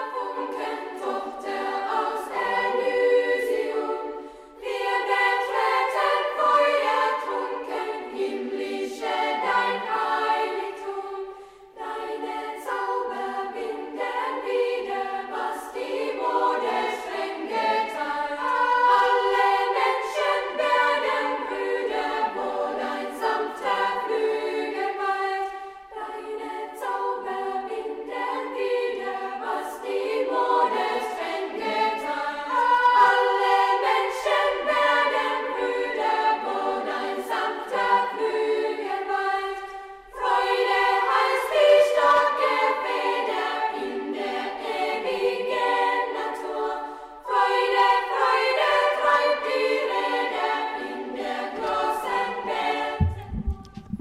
Thank you.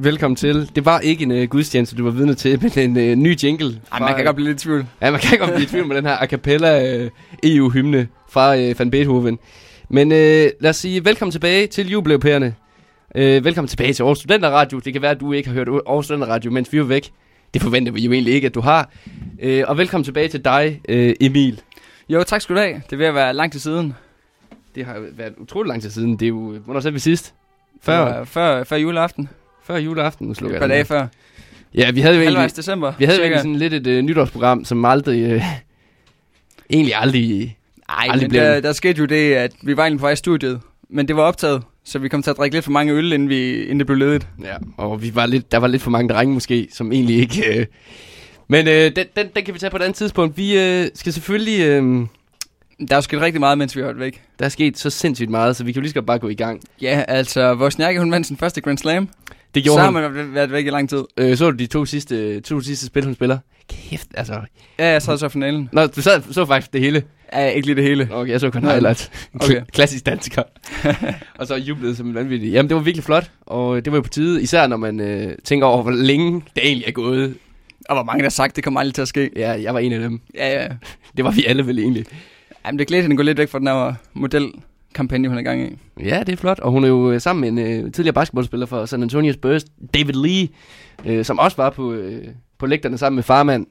Velkommen til. Det var ikke en uh, gudstjeneste, du var vidne til, men en uh, ny jingle. Ej, man kan godt blive lidt i tvivl. Ja, man kan godt blive i tvivl med den her a cappella uh, EU-hymne fra uh, Van Beethoven. Men uh, lad os sige velkommen tilbage til jubilæupærerne. Uh, velkommen tilbage til Aarhus Studenter Radio. Det kan være, at du ikke har hørt Aarhus Studenter Radio, mens vi var væk. Det forventer vi jo egentlig ikke, at du har. Uh, og velkommen tilbage til dig, uh, Emil. Jo, tak skal du have. Det er ved at være lang tid siden. Det har været utrolig lang tid siden. Det er jo, hvornår så vi sidst? Før, før, før juleaften. Før juleaften, slukker Et par dage før. Ja, vi havde jo egentlig... december. Vi havde jo egentlig sådan lidt et uh, nytårsprogram, som aldrig... Uh, egentlig aldrig... Ej, aldrig blev... der, der skete jo det, at vi var egentlig på vej i studiet, men det var optaget, så vi kom til at drikke lidt for mange øl, inden, vi, inden det blev ledet. Ja, og vi var lidt, der var lidt for mange drenge måske, som egentlig ikke... Uh... Men uh, den, den, den kan vi tage på et andet tidspunkt. Vi uh, skal selvfølgelig... Uh... Der er sket rigtig meget, mens vi har været væk. Der er sket så sindssygt meget, så vi kan jo lige så bare gå i gang. Ja, altså, vores Snærke, hun vandt sin første Grand Slam. Det gjorde så har man været væk i lang tid. Øh, så du de to sidste, to sidste spil, hun spiller? Kæft, altså. Ja, jeg sad så finalen. Nå, du sad, så faktisk det hele? Ja, ikke lige det hele. Okay, jeg så kun highlights. Okay. Klassisk dansker. og så jublede som en vanvittig. Jamen, det var virkelig flot, og det var jo på tide, især når man øh, tænker over, hvor længe det egentlig er gået. Og hvor mange der har sagt, det kommer aldrig til at ske. Ja, jeg var en af dem. Ja, ja. Det var vi alle vel egentlig. Jamen, det glæder hende at gå lidt væk fra den her model kampagne, hun er gang i. Ja, det er flot. Og hun er jo øh, sammen med en uh, tidligere basketballspiller for San Antonio Spurs, David Lee, uh, som også var på, uh, på lægterne sammen med farmand.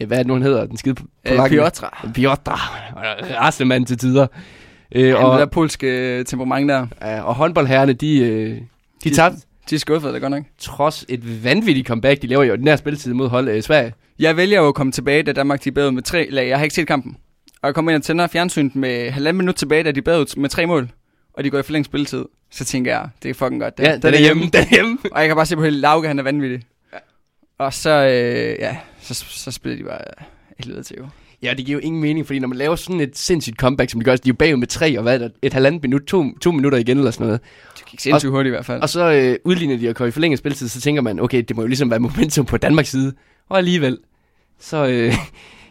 Uh, hvad er det nu, han hedder? Den skide uh, Piotra. Piotra. Raslemand til tider. Uh, ja, og, det der polske temperament der. Uh, og håndboldherrene, de, uh, de, de tabte. De er skuffede, det godt nok. Trods et vanvittigt comeback, de laver jo den her spilletid mod hold uh, Sverige. Jeg vælger jo at komme tilbage, da Danmark de bedre med tre lag. Jeg har ikke set kampen og jeg kommer ind og tænder fjernsynet med halvanden minut tilbage, da de bad ud med tre mål, og de går i forlænget spilletid. Så tænker jeg, det er fucking godt. Det. Ja, den er hjemme, den er hjemme. og jeg kan bare se på hele Lauke, han er vanvittig. Ja. Og så, øh, ja, så, så spiller de bare et led til jo. Ja, det giver jo ingen mening, fordi når man laver sådan et sindssygt comeback, som de gør, så de er jo bagud med tre, og hvad er det, et halvandet minut, to, to minutter igen eller sådan noget. Det gik sindssygt hurtigt i hvert fald. Og så øh, udligner de at komme i forlænget spilletid, så tænker man, okay, det må jo ligesom være momentum på Danmarks side. Og alligevel, så, øh,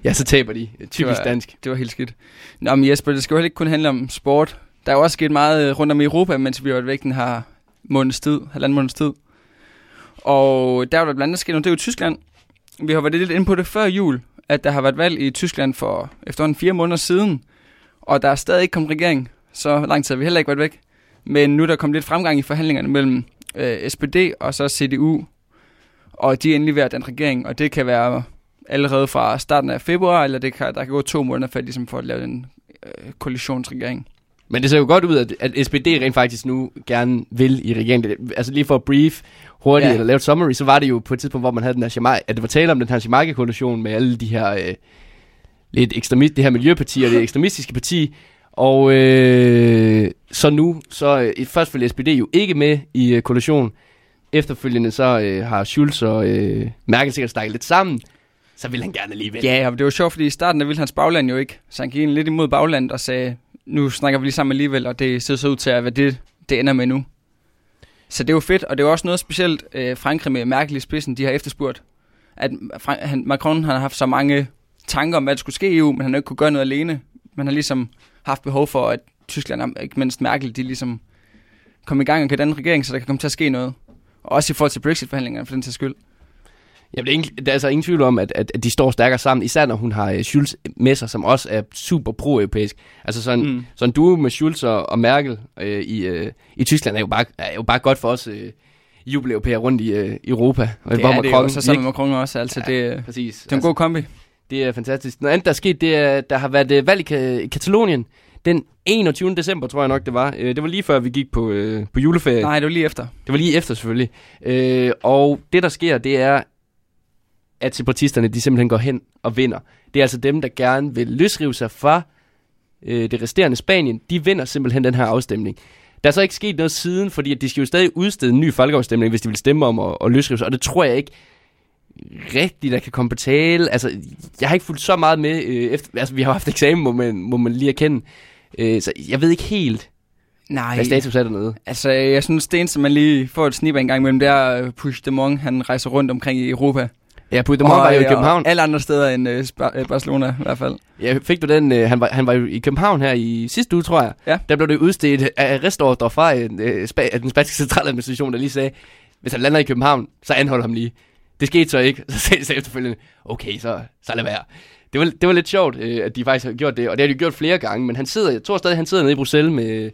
Ja, så taber de. Typisk det var, dansk. Det var helt skidt. Nå, men Jesper, det skal jo heller ikke kun handle om sport. Der er jo også sket meget øh, rundt om i Europa, mens vi har været væk den her måneds tid, halvanden måneds tid. Og der var der blandt andet sket noget, det er jo Tyskland. Vi har været lidt inde på det før jul, at der har været valg i Tyskland for efterhånden fire måneder siden. Og der er stadig ikke kommet regering. Så lang tid har vi heller ikke været væk. Men nu er der kommet lidt fremgang i forhandlingerne mellem øh, SPD og så CDU. Og de er endelig ved at den regering, og det kan være allerede fra starten af februar, eller det kan, der kan gå to måneder før, ligesom for at lave en øh, koalitionsregering. Men det ser jo godt ud, at, at SPD rent faktisk nu gerne vil i regeringen. Altså lige for at brief hurtigt, ja. eller lave et summary, så var det jo på et tidspunkt, hvor man havde den her at det var tale om den her Shimaga-koalition med alle de her øh, lidt ekstremist, det her miljøparti og det ekstremistiske parti. Og øh, så nu, så øh, først vil SPD jo ikke med i øh, koalitionen. Efterfølgende så øh, har Schulz og øh, Merkel sikkert stakket lidt sammen så ville han gerne alligevel. Ja, og det var sjovt, fordi i starten der ville hans bagland jo ikke. Så han gik lidt imod baglandet og sagde, nu snakker vi lige sammen alligevel, og det ser så ud til at være det, det ender med nu. Så det er jo fedt, og det er også noget specielt, øh, Frankrig med Merkel i spidsen, de har efterspurgt. At han, Macron han har haft så mange tanker om, hvad der skulle ske i EU, men han har ikke kunne gøre noget alene. Man har ligesom haft behov for, at Tyskland, ikke mindst Merkel, de ligesom kom i gang og kan den regering, så der kan komme til at ske noget. Og også i forhold til Brexit-forhandlingerne, for den til skyld. Jamen, det er, ingen, der er altså ingen tvivl om, at, at, at de står stærkere sammen, især når hun har uh, Schulz med sig, som også er super pro-europæisk. Altså sådan, mm. sådan en duo med Schulz og, og Merkel uh, i, uh, i Tyskland er jo bare, er jo bare godt for os uh, jubeleuropæere rundt i uh, Europa. Og det er Macron, det jo, så sammen med Macron også, altså ja, det, præcis. det er en altså, god kombi. Det er fantastisk. Noget andet, der er sket, det er, der har været øh, valg i, Ka- i Katalonien den 21. december, tror jeg nok, det var. Øh, det var lige før, vi gik på, øh, på juleferie. Nej, det var lige efter. Det var lige efter, selvfølgelig. Øh, og det, der sker, det er, at separatisterne, de simpelthen går hen og vinder. Det er altså dem, der gerne vil løsrive sig fra øh, det resterende Spanien. De vinder simpelthen den her afstemning. Der er så ikke sket noget siden, fordi at de skal jo stadig udstede en ny folkeafstemning, hvis de vil stemme om at, at løsrive sig. Og det tror jeg ikke rigtigt, der kan komme på tale. Altså, jeg har ikke fulgt så meget med. Øh, efter, altså, vi har haft eksamen, må man, må man lige erkende. Øh, så jeg ved ikke helt, Nej, hvad status er dernede. altså jeg synes, det eneste, man lige får et snip en gang imellem, det er øh, Puigdemont, han rejser rundt omkring i Europa. Ja, Puigdemont var jo i øh, København. Og alle andre steder end øh, øh, Barcelona i hvert fald. Ja, fik du den? Øh, han, var, han var jo i København her i sidste uge, tror jeg. Ja. Der blev det udstedt af arrestordre fra en, øh, spa, den spanske centraladministration, der lige sagde, hvis han lander i København, så anholder ham lige. Det skete så ikke. Så sagde de efterfølgende, okay, så, så lad være. Det var, det var lidt sjovt, øh, at de faktisk har gjort det, og det har de gjort flere gange, men han sidder, jeg tror stadig, han sidder nede i Bruxelles med,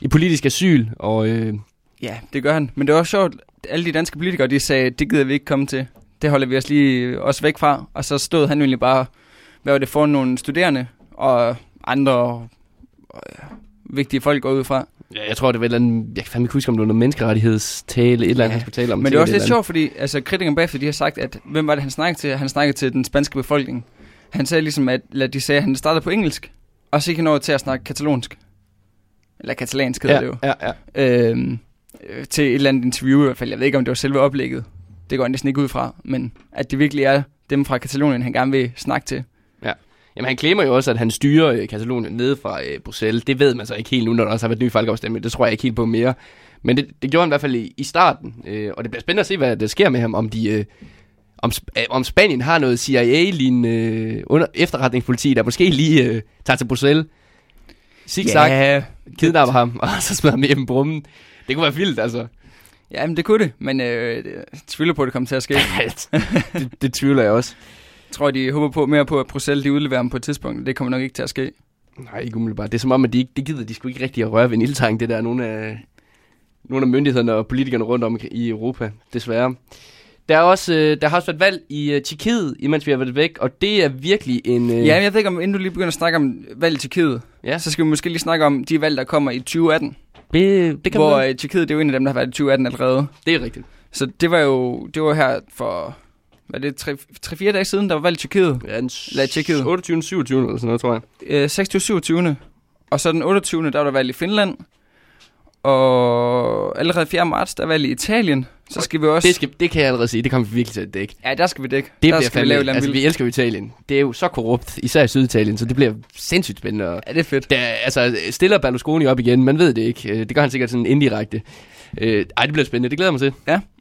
i politisk asyl, og øh, Ja, det gør han. Men det var også sjovt, alle de danske politikere, de sagde, det gider vi ikke komme til. Det holder vi os lige også væk fra. Og så stod han egentlig bare, hvad var det for nogle studerende og andre øh, vigtige folk går ud fra. ja, jeg tror, det var et eller andet, jeg kan fandme ikke huske, om det var noget menneskerettighedstale, et eller andet, Ja. han skulle tale om. Men det er også lidt sjovt, fordi altså, kritikerne bagefter, de har sagt, at hvem var det, han snakkede til? Han snakkede til den spanske befolkning. Han sagde ligesom, at eller de sagde, at han startede på engelsk, og så gik han over til at snakke katalonsk. Eller katalansk hedder det jo. Ja, ja. Øhm, øh, til et eller andet interview i hvert fald. Jeg ved ikke, om det var selve oplægget. Det går han næsten ikke ud fra. Men at det virkelig er dem fra Katalonien, han gerne vil snakke til. Jamen, han klemmer jo også, at han styrer øh, Katalonien nede fra øh, Bruxelles. Det ved man så ikke helt nu, når der også har været ny folkeafstemning. Det tror jeg ikke helt på mere. Men det, det gjorde han i hvert fald i, i starten. Øh, og det bliver spændende at se, hvad der sker med ham. Om, de, øh, om, øh, om Spanien har noget CIA-lignende øh, under efterretningspoliti, der måske lige øh, tager til Bruxelles. Zigzag, yeah. Ja, kidnapper ham, og så smider ham hjem brummen. Det kunne være vildt, altså. Ja men det kunne det. Men øh, jeg tvivler på, at det kommer til at ske. det, det tvivler jeg også. Jeg tror, de håber på mere på, at Bruxelles de udleverer ham på et tidspunkt. Det kommer nok ikke til at ske. Nej, ikke umiddelbart. Det er som om, at de ikke, det gider de sgu ikke rigtig at røre ved en ildtang, det der nogle af, nogle af myndighederne og politikerne rundt om i Europa, desværre. Der, er også, øh, der har også været valg i uh, Tjekkiet, imens vi har været væk, og det er virkelig en... Øh, Ja, men jeg ved ikke, om inden du lige begynder at snakke om valg i Tjekkiet, ja så skal vi måske lige snakke om de valg, der kommer i 2018. det, det kan hvor man, øh, Tjekkiet, det er jo en af dem, der har været i 2018 allerede. det er rigtigt. Så det var jo det var her for, hvad er det, 3-4 dage siden, der var valg i Tjekkiet. Ja, den Lad Tjekkiet. 28. 27. eller sådan noget, tror jeg. Øh, 26. 27. Og så den 28. der var der valg i Finland. Og allerede 4. marts, der er valg i Italien. Så skal vi også... Det, skal, det kan jeg allerede sige, det kommer vi virkelig til at dække. Ja, der skal vi dække. Det der bliver skal vi lave et altså vi elsker Italien. Det er jo så korrupt, især i Syditalien, så det bliver sindssygt spændende. Og Ja, det er fedt. der, altså, stiller Berlusconi op igen, man ved det ikke. Øh, Det gør han sikkert sådan indirekte. Øh, ej, det bliver spændende, det glæder mig til.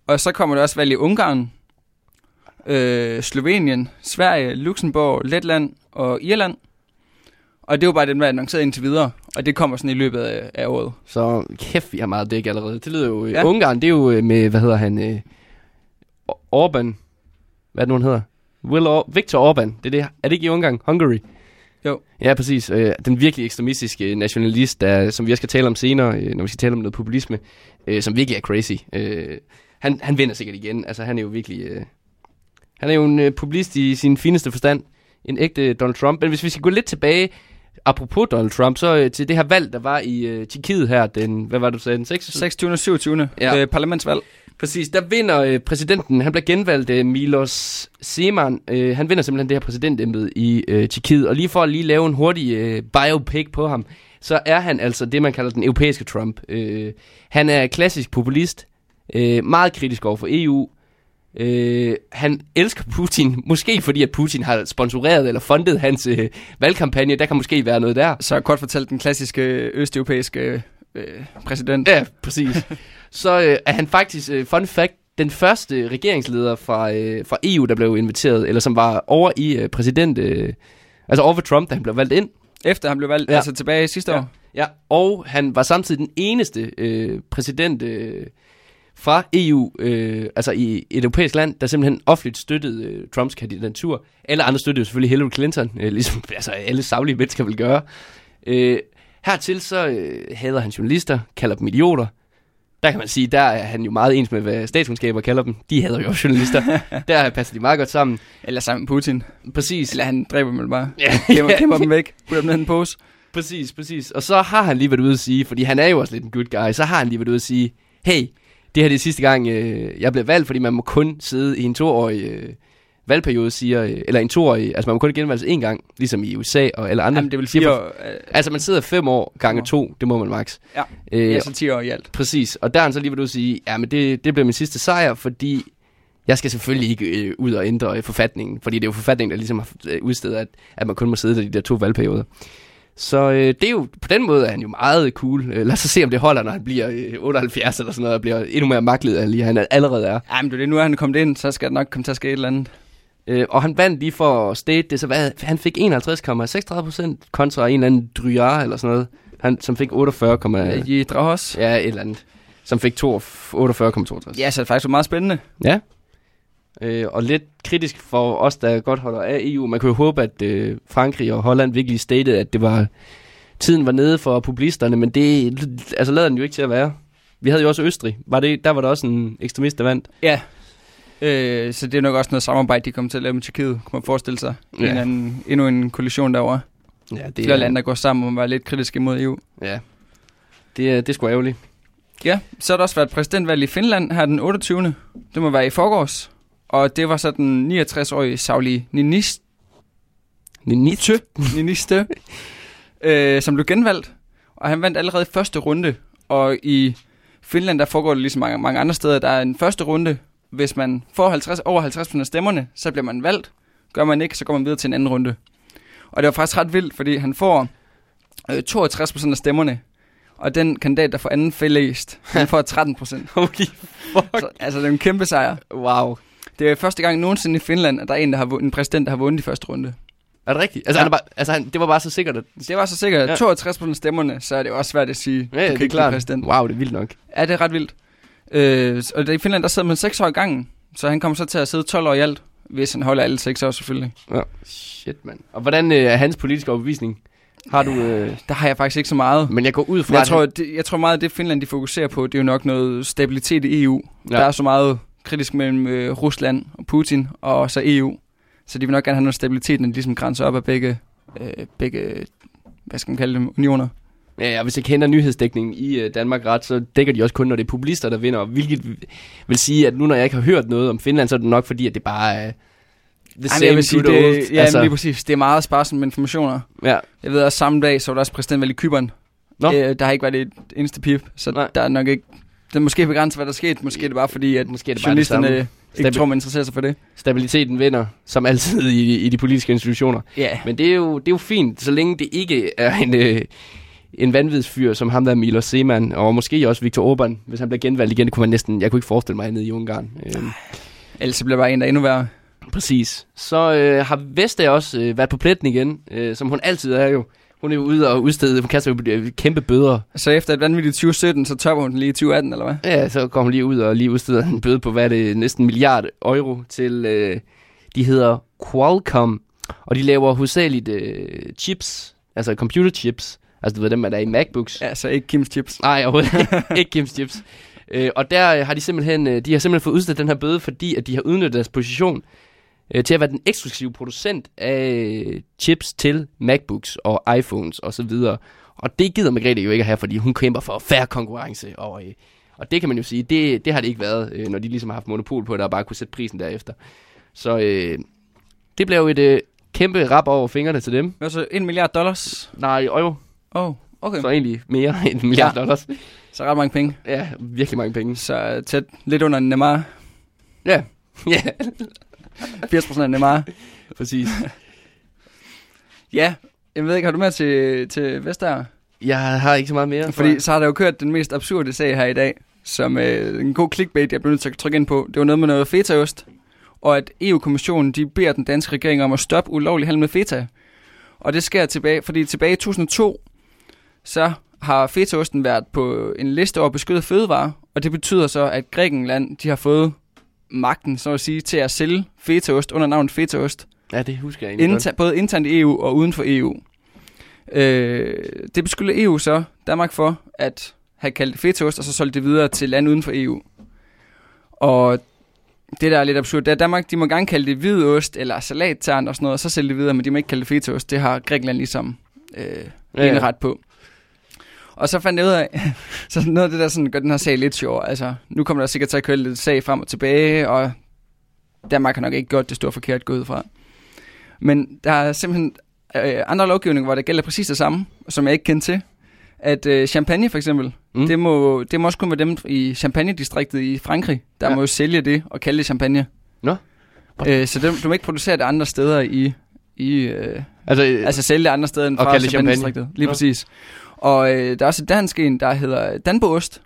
Og så kommer der også valg i Ungarn, øh, Slovenien, Sverige, Luxembourg, Letland og Irland. Og det er jo bare dem, der er annonceret indtil videre. Og det kommer sådan i løbet af, af året. Så kæft, vi har meget dæk allerede. Det lyder jo... Ja. Ja. Ungarn, det er jo øh, med, hvad hedder han? Øh, Orbán. Hvad er det nu, han hedder? Will Or- Viktor Orbán. Det er, det. er det ikke i Ungarn? Hungary? Jo. Ja, præcis. Øh, den virkelig ekstremistiske nationalist, der, som vi også skal tale om senere, øh, når vi skal tale om noget populisme, øh, som virkelig er crazy. Øh, han, han vinder sikkert igen. Altså, han er jo virkelig... Øh, han er jo en øh, populist i sin fineste forstand. En ægte Donald Trump. Men hvis vi skal gå lidt tilbage, apropos Donald Trump, så øh, til det her valg, der var i øh, Tjekkiet her, den, hvad var det, du sagde, den 6. 26. og 27. Ja. Ja. Øh, parlamentsvalg. Præcis, der vinder øh, præsidenten, han bliver genvalgt, øh, Milos Zeman, øh, han vinder simpelthen det her præsidentembede i øh, Tjekkiet, og lige for at lige lave en hurtig øh, biopic på ham, så er han altså det, man kalder den europæiske Trump. Øh, han er klassisk populist, øh, meget kritisk over for EU, Øh, han elsker Putin, måske fordi at Putin har sponsoreret eller fundet hans øh, valgkampagne. Der kan måske være noget der. Så kort fortalt den klassiske østeuropæiske øh, præsident. Ja, præcis. Så øh, er han faktisk, øh, fun fact, den første regeringsleder fra, øh, fra EU, der blev inviteret, eller som var over i øh, præsident, øh, altså over for Trump, da han blev valgt ind. Efter han blev valgt, Ja. ja. altså tilbage sidste Ja. år. Ja, og han var samtidig den eneste øh, præsident øh, fra EU, øh, altså i et europæisk land, der simpelthen offentligt støttede øh, Trumps kandidatur. Alle andre støttede jo selvfølgelig Hillary Clinton, øh, ligesom altså, alle savlige mennesker vil gøre. Øh, hertil så øh, hader han journalister, kalder dem idioter. der kan man sige, der er han jo meget ens med, hvad statskundskaber kalder dem. De hader jo journalister. der passer de meget godt sammen. Eller sammen med Putin. Præcis. Eller han dræber dem bare. Ja, Gemmer, gemmer dem væk. Putter dem ned i en pose. Præcis, præcis. Og så har han lige været ude at sige, fordi han er jo også lidt en good guy, så har han lige været ude at sige, hey, det her det er sidste gang, øh, jeg blev valgt, fordi man må kun sidde i en toårig øh, valgperiode, siger, øh, eller en toårig, altså man må kun genvalges én gang, ligesom i USA og eller andre. Jamen, det vil år. Øh, Altså man sidder fem år gange år. to, det må man max. Ja. Øh, ja, så 10 år i alt. Præcis, og der så lige ude at sige, ja, men det, det bliver min sidste sejr, fordi jeg skal selvfølgelig ikke øh, ud og ændre øh, forfatningen, fordi det er jo forfatningen, der ligesom har øh, udstedet, at, at man kun må sidde der de der to valgperioder. Så øh, det er jo, på den måde er han jo meget cool. Øh, lad os se, om det holder, når han bliver øh, 78 eller sådan noget, og bliver endnu mere maglet, end lige han allerede er. Ja, men det er det, nu er han kommet ind, så skal der nok komme til at ske et eller andet. Øh, og han vandt lige for state det, så hvad, han fik 51,36 procent kontra en eller anden Dryar eller sådan noget, han, som fik 48, Ja. I Dragos. ja, et eller andet, som fik 48,62. Ja, så er det faktisk meget spændende. Ja. Øh, og lidt kritisk for os, der godt holder af EU. Man kunne jo håbe, at øh, Frankrig og Holland virkelig stated, at det var tiden var nede for publisterne, men det altså, lader den jo ikke til at være. Vi havde jo også Østrig. Var det, der var der også en ekstremist, der vandt. Ja. Øh, så det er nok også noget samarbejde, de kommer til at lave med Tyrkiet, kunne man forestille sig. Ja. En anden, endnu en koalition derovre. Ja, Det Flere lande, der går sammen og var lidt kritiske imod EU. Ja. Det, er- det er sgu ærgerligt. Ja, så har der også været præsidentvalg i Finland her den 28. Det må være i forgårs. Og det var så den 69-årige Sauli Niinistö, Ninitø. Niinistö øh, som blev genvalgt. Og han vandt allerede i første runde. Og i Finland, der foregår det ligesom mange, mange andre steder. Der er en første runde. Hvis man får 50, over 50 af stemmerne, så bliver man valgt. Gør man ikke, så går man videre til en anden runde. Og det var faktisk ret vildt, fordi han får øh, 62% af stemmerne. Og den kandidat, der får anden fællæst, han får 13 procent. Holy fuck. Så, altså, det er en kæmpe sejr. Wow. Det er første gang nogensinde i Finland, at der er en, der har, vu- en præsident, der har vundet i første runde. Er det rigtigt? Altså, Ja. han er bare, altså han, det var bare så sikkert, at... Det var så sikkert. Ja. Ja. 62 af stemmerne, så er det også svært at sige, Ja, du kan det er ikke klart. præsident. Wow, det er vildt nok. Ja, det er ret vildt. Øh, og i Finland, der sidder man 6 år i gangen, så han kommer så til at sidde 12 år i alt, hvis han holder alle 6 år selvfølgelig. Ja. Shit, mand. Og hvordan øh, er hans politiske overbevisning? Har du... Øh, Der har jeg faktisk ikke så meget. men jeg går ud fra... Jeg tror, det, jeg tror meget, at det Finland de fokuserer på, det er jo nok noget stabilitet i EU. Ja. Der er så meget kritisk mellem øh, Rusland og Putin og så EU. Så de vil nok gerne have noget stabilitet, når de ligesom grænser op af begge, øh, begge hvad skal man kalde dem, unioner. Ja, ja, hvis jeg kender nyhedsdækningen i øh, Danmark ret, så dækker de også kun, når det er populister, der vinder. Hvilket vil sige, at nu når jeg ikke har hørt noget om Finland, så er det nok fordi, at det bare er the Ej, same jeg vil sige, good old. det, ja, altså, lige præcis. Det er meget sparsomt med informationer. ja. Jeg ved også, samme dag, så var der også præsidentvalg i Kyberen. Nå. Øh, der har ikke været et eneste pip, så. Nej. der er nok ikke... Det er måske begrænset, hvad der er sket. Måske er det bare fordi, at Måske er det bare det journalisterne samme. ikke tror, man interesserer sig for det. Stabiliteten vinder, som altid i, i de politiske institutioner. Ja. Men det er, jo, det er jo fint, så længe det ikke er en, øh, en vanvidsfyr, som ham der Milos Seman, og måske også Viktor Orbán, hvis han bliver genvalgt igen, det kunne man næsten, jeg kunne ikke forestille mig nede i Ungarn. Øhm, Ellers bliver bare en, der er endnu værre. Præcis. Så øh, har Vestager også øh, været på pletten igen, øh, som hun altid er jo. Hun er jo ude og udstede, hun kaster jo kæmpe bøder. Så efter et vanvittigt 2017, så topper hun den lige i 2018, eller hvad? Ja, så går hun lige ud og lige udsteder en bøde på, hvad er det, næsten en milliard euro til, øh, de hedder Qualcomm, og de laver hovedsageligt øh, chips, altså computer chips, altså du ved dem, der er i MacBooks. Ja, så ikke Kims Chips. Nej, overhovedet ikke. Kim's Chips. Øh, og der har de simpelthen, øh, de har simpelthen fået udstedt den her bøde, fordi at de har udnyttet deres position øh, til at være den eksklusive producent af chips til MacBooks og iPhones og så videre. Og det gider Margrethe jo ikke at have, fordi hun kæmper for færre konkurrence. Og, øh, og det kan man jo sige, det, det har det ikke været, øh, når de ligesom har haft monopol på det, og bare kunne sætte prisen derefter. Så øh, det blev jo et øh, kæmpe rap over fingrene til dem. Hvad så? En milliard dollars? Nej, euro. Åh, oh, okay. Så egentlig mere end en milliard Ja. dollars. Så ret mange penge. Ja, virkelig mange penge. Så øh, tæt lidt under Neymar. Ja, ja, 80% af Neymar. præcis. Ja, jeg ved ikke, har du med til, til Vestager? Jeg har ikke så meget mere. Fordi så har der jo kørt den mest absurde sag her i dag, som øh, en god clickbait, jeg blev nødt til at trykke ind på. Det var noget med noget fetaost, og at EU-kommissionen de beder den danske regering om at stoppe ulovlig handel med feta. Og det sker tilbage, fordi tilbage i 2002, så har fetaosten været på en liste over beskyttet fødevarer, og det betyder så, at Grækenland de har fået magten, så at sige, til at sælge fetaost under navnet fetaost. Ja, det husker jeg egentlig. Inter, både internt i EU og uden for EU. Øh, det beskylder EU så Danmark for, at have kaldt fetaost, og så solgt det videre til land uden for EU. Og det, der er lidt absurd, det er, at Danmark, de må gerne kalde det hvidost eller salattern og sådan noget, og så sælge det videre, men de må ikke kalde det fetaost. Det har Grækenland ligesom øh, Ja, ja. ret på. Og så fandt jeg ud af, så noget af det der sådan, gør den her sag lidt sjov. Altså, nu kommer der sikkert til at køre lidt sag frem og tilbage, og Danmark har nok ikke gjort det store forkert gået ud fra. Men der er simpelthen øh, andre lovgivninger, hvor det gælder præcis det samme, som jeg ikke kendte til. At øh, champagne for eksempel, Mm. det, må, det må også kun være dem i Champagne-distriktet i Frankrig, der Ja. må jo sælge det og kalde det champagne. Nå. Øh, så dem, du må ikke producere det andre steder i, i øh, Altså, øh, altså sælge det andre steder end fra Champagne-distriktet. Lige Nå. præcis. Og øh, der er også et dansk en, der hedder Danboost.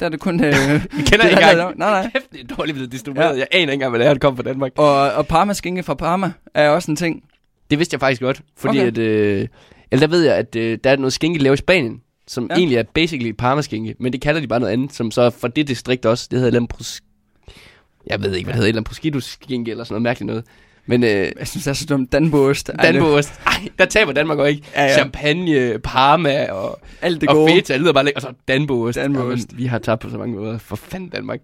Der er det kun... Øh, vi kender det ikke engang. Nej, nej. Kæft, det er dårligt blevet distribueret. Ja. Jeg aner ikke engang, hvad det er, der kommer fra Danmark. Og, og Parma skinke fra Parma er også en ting. Det vidste jeg faktisk godt, fordi Okay. at, øh, eller der ved jeg, at øh, der er noget skinke lavet i Spanien, som ja. Egentlig er basically parmaskinke, men det kalder de bare noget andet, som så for det distrikt også, det hedder Lampros... Jeg ved ikke, hvad det hedder, Lamprosquitos skinke eller sådan noget mærkeligt noget. Men øh, Jeg synes, det er så dumt. Danboost. Danboost, ej, der taber Danmark også ikke. Ja, ja. Champagne, Parma og, Alt det og gode. feta, det lyder bare lækkert. Og så Danboost. Danboost. Jamen, vi har tabt på så mange måder. For fanden Danmark.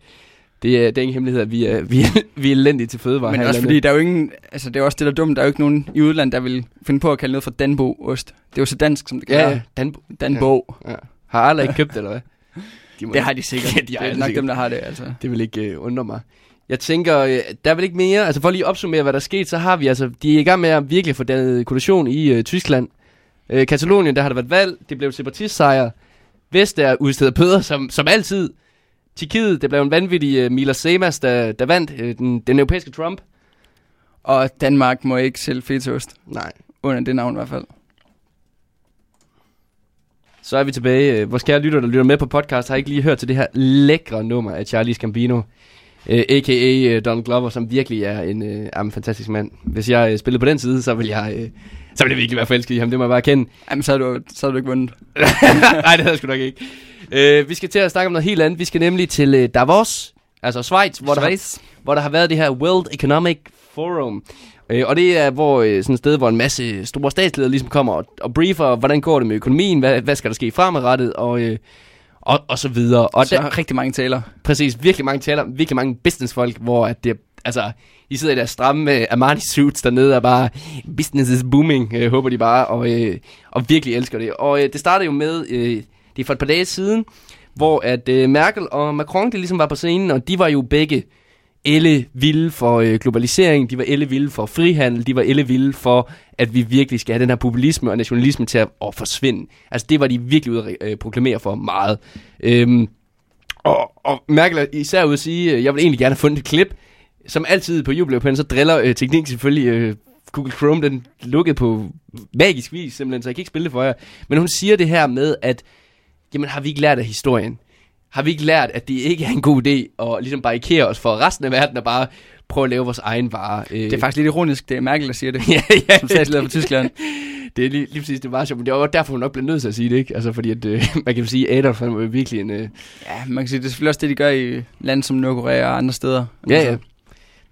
Det er, det er ingen hemmelighed, at vi er, vi er, vi er elendige til fødevare Men også fordi, der er jo ingen, altså det er også det, der er dumt, der er jo ikke nogen i udlandet, der vil finde på at kalde noget for Danbo-ost. Det er jo så dansk, som det kan Ja, være. ja, Danbo. Danbo. Ja. Har aldrig ikke købt det, eller hvad? De må Det har de sikkert. Ja, de det er nok sikkert. dem, der har det, altså. Det vil ikke øh, undre mig. Jeg tænker, øh, der er vel ikke mere, altså for lige at opsummere, hvad der er sket, så har vi altså, de er i gang med at virkelig få dannet koalition i øh, Tyskland. Øh, Katalonien, der har der været valg, det blev separatistsejr. Vest er udstedet bøder, som, som altid. Tjekkiet, det blev en vanvittig øh, Milos Semas, der, der vandt øh, den, den europæiske Trump. Og Danmark må ikke sælge fetaost. Nej. Under det navn i hvert fald. Så er vi tilbage. Vores kære lytter, der lytter med på podcast, har ikke lige hørt til det her lækre nummer af Charlie Gambino. Uh, A.k.a. Uh, Donald Glover, som virkelig er en, uh, er en fantastisk mand. Hvis jeg uh, spillede på den side, så ville jeg, uh, så ville jeg virkelig være forelsket i ham. Det må jeg bare erkende. Jamen, så har du, så har du ikke vundet. Nej, det havde jeg sgu nok ikke. Uh, vi skal til at snakke om noget helt andet. Vi skal nemlig til uh, Davos, altså Schweiz, hvor der, har, hvor der har været det her World Economic Forum. Uh, og det er hvor, uh, sådan et sted, hvor en masse store statsledere ligesom kommer og, og briefer, hvordan går det med økonomien, hvad, hvad skal der ske fremadrettet, og, uh, og, og så videre. Og Så der, har rigtig mange taler. Præcis, virkelig mange taler, virkelig mange businessfolk, hvor at det, altså, de sidder i deres stramme uh, Armani suits dernede og bare, business is booming, uh, håber de bare, og, uh, og virkelig elsker det. Og uh, det startede jo med, uh, det er for et par dage siden, hvor at uh, Merkel og Macron, de ligesom var på scenen, og de var jo begge elle vilde for øh, globalisering, de var elle vilde for frihandel, de var elle vilde for, at vi virkelig skal have den her populisme og nationalisme til at, at forsvinde. Altså det var de virkelig ude at øh, proklamere for meget. Øhm, og, og Merkel er især ude at sige, øh, jeg vil egentlig gerne have fundet et klip, som altid på jubeløbpen, så driller øh, teknik selvfølgelig øh, Google Chrome, den lukkede på magisk vis simpelthen, så jeg kan ikke spille det for jer. Men hun siger det her med, at jamen har vi ikke lært af historien? Har vi ikke lært, at det ikke er en god idé at ligesom barrikere os for resten af verden og bare prøve at lave vores egen vare? Øh, Det er faktisk lidt ironisk, det er Merkel, der siger det. ja, ja, Som statsleder for Tyskland. det er lige, lige præcis, det var sjovt, men det var derfor, hun nok blev nødt til at sige det, ikke? Altså fordi, at, øh, man kan sige, Adolf han var virkelig en... Øh, Ja, man kan sige, det er selvfølgelig også det, de gør i lande som Nordkorea og andre steder. Ja, ja.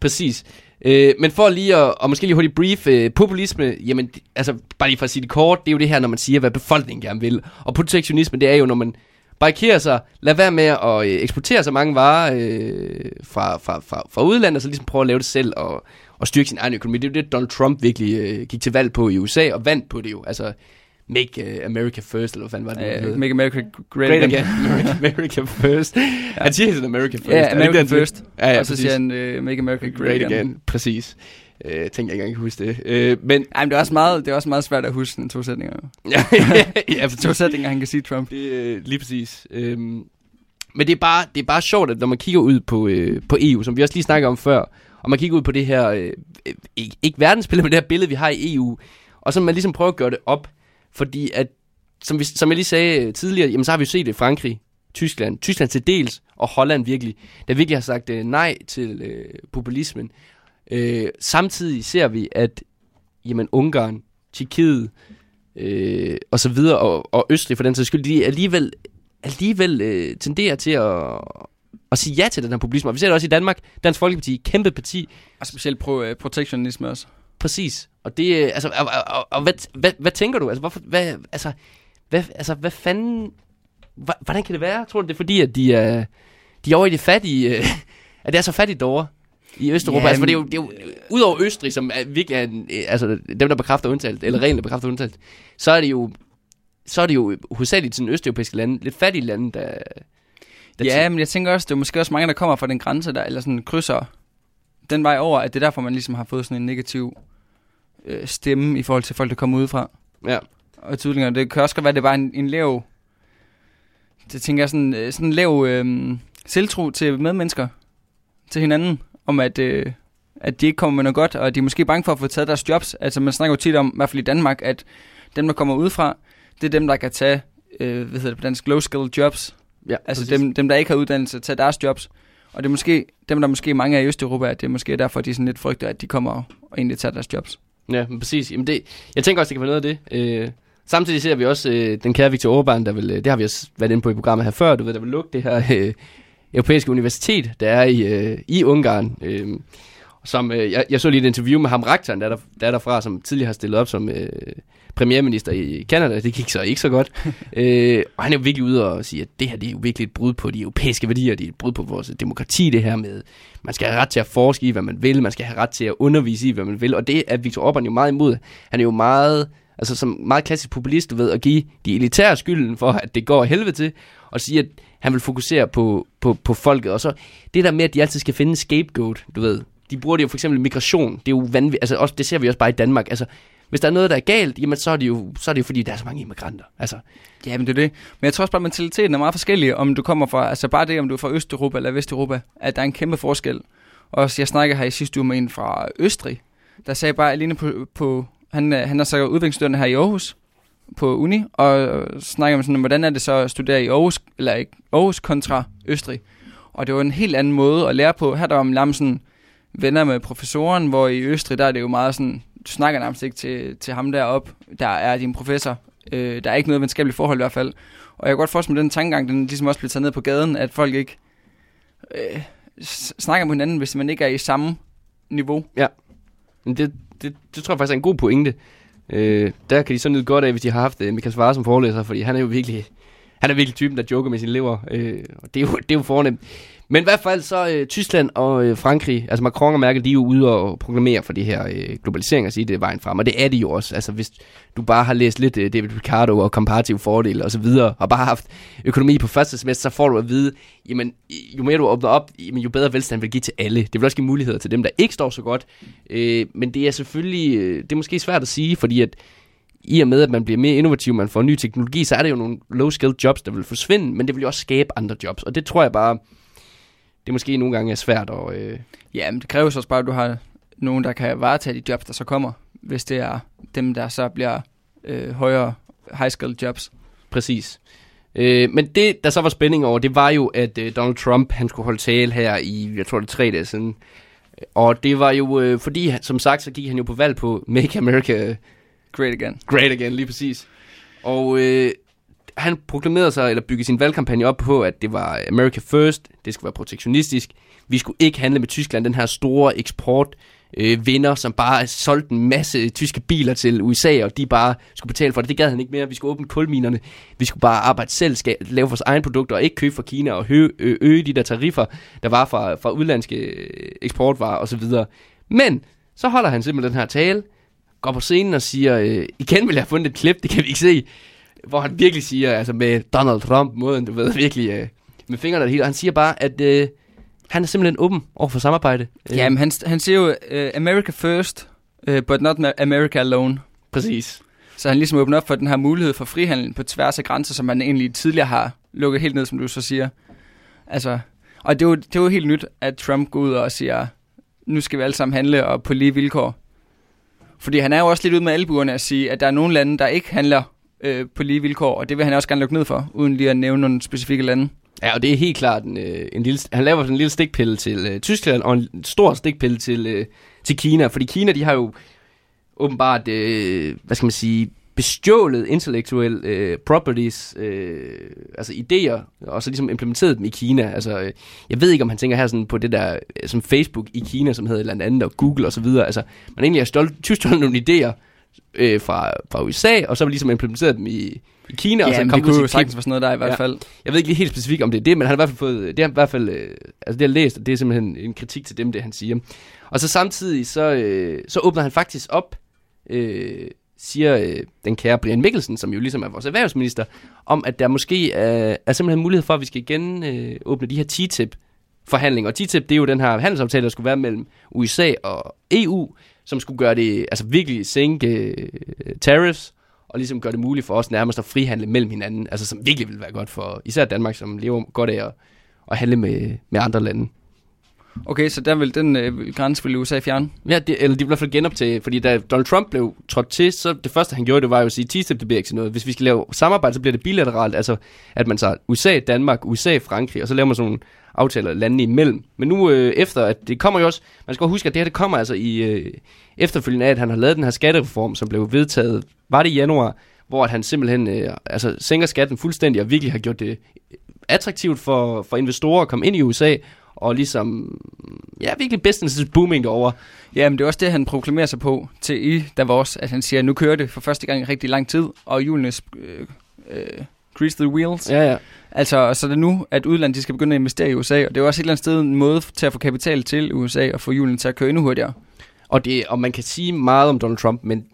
Præcis. Øh, men for lige at, og måske lige hurtigt brief, øh, populisme, jamen, altså bare lige for at sige det kort, det er jo det her, når man siger, hvad befolkningen gerne vil. Og protektionisme, det er jo, når man barrikerer sig, lad være med at øh, eksportere så mange varer øh, fra, fra, fra, fra udlandet, og så ligesom prøve at lave det selv og, og styrke sin egen økonomi. Det er jo det, Donald Trump virkelig øh, gik til valg på i USA, og vandt på det jo. Altså, make uh, America first, eller hvad fanden var det? Uh, make America great, Great again. America, America first. Han siger sådan America first. Ja, Er America first. Ja, ja, og så præcis. siger han, uh, make America great, Great again. again. Præcis. Øh, jeg tænker ikke engang, jeg kan huske det. Øh, men Ej, men det er, også meget, det er også meget svært at huske den to sætninger. ja, ja, Altså, to sætninger, han kan sige Trump. Det, øh, lige præcis. Øhm, men det er, bare, det er bare sjovt, at når man kigger ud på, øh, på EU, som vi også lige snakkede om før, og man kigger ud på det her, øh, øh, ikke, ikke verdensbillede, men det her billede, vi har i EU, og så man ligesom prøver at gøre det op, fordi at, som, vi, som jeg lige sagde øh, tidligere, jamen så har vi jo set det i Frankrig, Tyskland, Tyskland til dels, og Holland virkelig, der virkelig har sagt øh, nej til øh, populismen. Øh, samtidig ser vi, at jamen, Ungarn, Tjekkiet, øh, og så videre, og, og Østrig for den sags skyld, de alligevel, alligevel øh, tenderer til at, at sige ja til den her populisme. Og vi ser det også i Danmark. Dansk Folkeparti, kæmpe parti, Og specielt pro, uh, protectionisme også. præcis. Og det, øh, altså, og, og, og, og hvad, hvad, hvad, tænker du? Altså, hvorfor, hvad, altså, hvad, altså, hvad fanden, hvordan kan det være? Tror du, det er fordi, at de er, de er over i det fattige, øh, at det er så fattigt derovre? I Østeuropa, Ja, altså, for det er jo, det er jo udover Østrig, som er virkelig er en, altså dem, der bekræfter undtalt, eller reglen, der bekræfter undtalt, så er det jo, så er det jo hovedsageligt sådan østeuropæiske lande, lidt fattige lande, der, der Ja, men jeg tænker også, det er måske også mange, der kommer fra den grænse der, eller sådan krydser den vej over, at det er derfor, man ligesom har fået sådan en negativ øh, stemme i forhold til folk, der kommer udefra. ja. Og tydeligere, det kan også godt være, det er bare en, en lav, det tænker jeg sådan, øh, sådan en lav øh, selvtro til medmennesker, til hinanden, om at, øh, at de ikke kommer med noget godt, og de er måske bange for at få taget deres jobs. Altså man snakker jo tit om, i hvert fald i Danmark, at dem, der kommer udefra, det er dem, der kan tage, øh, hvad hedder det på dansk, low skill jobs. ja Altså præcis. dem, dem, der ikke har uddannelse, tage deres jobs. Og det er måske, dem der måske mange er i Østeuropa, at det er måske derfor, de sådan lidt frygter, at de kommer og egentlig tager deres jobs. Ja, men præcis. Jamen det, jeg tænker også, det kan være noget af det. Øh, samtidig ser vi også øh, den kære Viktor Orbán, der vil, øh, det har vi også været inde på i programmet her før, du ved, der vil lukke det her øh, europæiske universitet, der er i, øh, i Ungarn. Øh, som, øh, jeg, jeg så lige et interview med ham, rektoren, der er, der, der er derfra, som tidligere har stillet op som øh, premierminister i Canada. Det gik så ikke så godt. øh, og han er jo virkelig ude og sige, at det her det er jo virkelig et brud på de europæiske værdier, det er et brud på vores demokrati, det her med, man skal have ret til at forske i, hvad man vil, man skal have ret til at undervise i, hvad man vil, og det er Viktor Orbán jo meget imod. Han er jo meget, altså som meget klassisk populist, du ved, at give de elitære skylden for, at det går helvede til, og sige, at han vil fokusere på, på, på folket, og så det der med, at de altid skal finde en scapegoat, du ved, de bruger det jo for eksempel migration, det er jo vanvittigt, altså også, det ser vi også bare i Danmark, altså hvis der er noget, der er galt, jamen så er det jo, så er det jo fordi, der er så mange immigranter. Altså, Ja, men det er det. Men jeg tror også bare, at mentaliteten er meget forskellig, om du kommer fra, altså bare det, om du er fra Østeuropa eller Vesteuropa, at der er en kæmpe forskel. Og jeg snakker her i sidste uge med en fra Østrig, der sagde bare alene på, på han, øh, han er så udviklingsstuderende her i Aarhus, på uni, og snakker om sådan, hvordan er det så at studere i Aarhus, eller ikke, Aarhus kontra Østrig. Og det var en helt anden måde at lære på. Her der var man nærmest sådan venner med professoren, hvor i Østrig, der er det jo meget sådan, du snakker nærmest ikke til, til ham deroppe, der er din professor. Øh, der er ikke noget venskabeligt forhold i hvert fald. Og jeg kan godt forestille mig, den tankegang, den ligesom også bliver taget ned på gaden, at folk ikke øh, snakker med hinanden, hvis man ikke er i samme niveau. Ja. men det, det, det tror jeg faktisk er en god pointe. Øh, der kan de så nyde godt af, hvis de har haft øh, Michael Svare som forelæser, fordi han er jo virkelig, han er virkelig typen, der joker med sin lever. Øh, og det er, jo, det er jo fornemt. Men i hvert fald så øh, Tyskland og øh, Frankrig, altså Macron og Merkel, de er jo ude og proklamere for det her øh, globalisering og sige, det er vejen frem. Og det er de jo også. Altså hvis du bare har læst lidt øh, David Ricardo og komparative fordele og så videre, og bare haft økonomi på første semester, så får du at vide, jamen øh, jo mere du åbner op, jamen, jo bedre velstand vil give til alle. Det vil også give muligheder til dem, der ikke står så godt. Øh, men det er selvfølgelig, øh, det er måske svært at sige, fordi at i og med, at man bliver mere innovativ, man får ny teknologi, så er det jo nogle low-skilled jobs, der vil forsvinde, men det vil jo også skabe andre jobs. Og det tror jeg bare, det måske nogle gange er svært at... Øh, Ja, men det kræver så også bare, at du har nogen, der kan varetage de jobs, der så kommer, hvis det er dem, der så bliver øh, højere high-skilled jobs. Præcis. Øh, men det, der så var spænding over, det var jo, at øh, Donald Trump, han skulle holde tale her i, jeg tror det er tre dage siden. Og det var jo, øh, fordi, som sagt, så gik han jo på valg på Make America Great again. Great Again, lige præcis. Og øh, han proklamerede sig, eller byggede sin valgkampagne op på, at det var øh, America First, det skulle være protektionistisk. Vi skulle ikke handle med Tyskland, den her store eksport øh, vinder, som bare solgte en masse tyske biler til USA, og de bare skulle betale for det. Det gad han ikke mere. Vi skulle åbne kulminerne. Vi skulle bare arbejde selv, skal lave vores egne produkter, og ikke købe fra Kina, og øge, øge de der tariffer, der var fra, fra udlandske øh, eksportvarer osv. Men så holder han simpelthen den her tale, går på scenen og siger, øh, igen vil jeg have fundet et klip, det kan vi ikke se, hvor han virkelig siger, altså med Donald Trump, måden du ved, virkelig øh, med fingrene og det hele, han siger bare, at øh, han er simpelthen åben over for samarbejde. Øh, Jamen, han, han siger jo, uh, America first, uh, but not America alone. Præcis. Så han ligesom åbner op for den her mulighed for frihandel på tværs af grænser, som man egentlig tidligere har lukket helt ned, som du så siger. Altså, og det er, jo, det er jo helt nyt, at Trump går ud og siger, nu skal vi alle sammen handle og på lige vilkår. Fordi han er jo også lidt ude med albuerne at sige, at der er nogle lande, der ikke handler øh, på lige vilkår, og det vil han også gerne lukke ned for, uden lige at nævne nogle specifikke lande. Ja, og det er helt klart en, øh, en lille, han laver sådan en lille stikpille til øh, Tyskland, og en stor stikpille til, øh, til Kina, fordi Kina, de har jo åbenbart, øh, hvad skal man sige, bestjålet intellektuelle øh, properties, øh, altså idéer, og så ligesom implementeret dem i Kina. Altså, øh, jeg ved ikke, om han tænker her sådan på det der, øh, som Facebook i Kina, som hedder et eller andet, og Google og så videre. Altså, man egentlig har stjålet, tyvstjålet nogle idéer, øh, fra, fra USA, og så ligesom implementeret dem i, i Kina. Ja, og så kom det kunne jo sagtens være sådan noget der i hvert Ja. fald. jeg ved ikke lige helt specifikt om det er det, men han har i hvert fald fået, det har i hvert fald, øh, altså det har læst, og det er simpelthen en kritik til dem, det han siger. Og så samtidig, så, øh, så åbner han faktisk op, øh, siger øh, den kære Brian Mikkelsen, som jo ligesom er vores erhvervsminister, om at der måske er, er simpelthen mulighed for, at vi skal igen øh, åbne de her TTIP forhandlinger. Og TTIP, det er jo den her handelsaftale, der skulle være mellem USA og EU, som skulle gøre det, altså virkelig sænke øh, tariffs, og ligesom gøre det muligt for os nærmest at frihandle mellem hinanden, altså som virkelig vil være godt for især Danmark, som lever godt af at, at handle med, med andre lande. Okay, så der vil den øh, grænse vil USA fjerne. Ja, det, eller de vil i hvert fald genoptage, fordi da Donald Trump blev trådt til, så det første han gjorde, det var jo at sige, TTIP, det bliver ikke til noget. Hvis vi skal lave samarbejde, så bliver det bilateralt, altså at man tager USA, Danmark, USA, Frankrig, og så laver man sådan nogle aftaler landene imellem. Men nu øh, efter, at det kommer jo også, man skal huske, at det her det kommer altså i øh, efterfølgende af, at han har lavet den her skattereform, som blev vedtaget, var det i januar, hvor at han simpelthen øh, altså, sænker skatten fuldstændig og virkelig har gjort det øh, attraktivt for, for investorer at komme ind i USA, og ligesom, ja, virkelig business booming derovre. Ja, men det er også det, han proklamerer sig på til i Davos, at han siger, at nu kører det for første gang i rigtig lang tid, og hjulene øh, øh, grease the wheels. Ja, ja. Altså, så er det nu, at udlandet de skal begynde at investere i USA, og det er jo også et eller andet sted en måde til at få kapital til USA og få hjulene til at køre endnu hurtigere. Og, det, og man kan sige meget om Donald Trump, men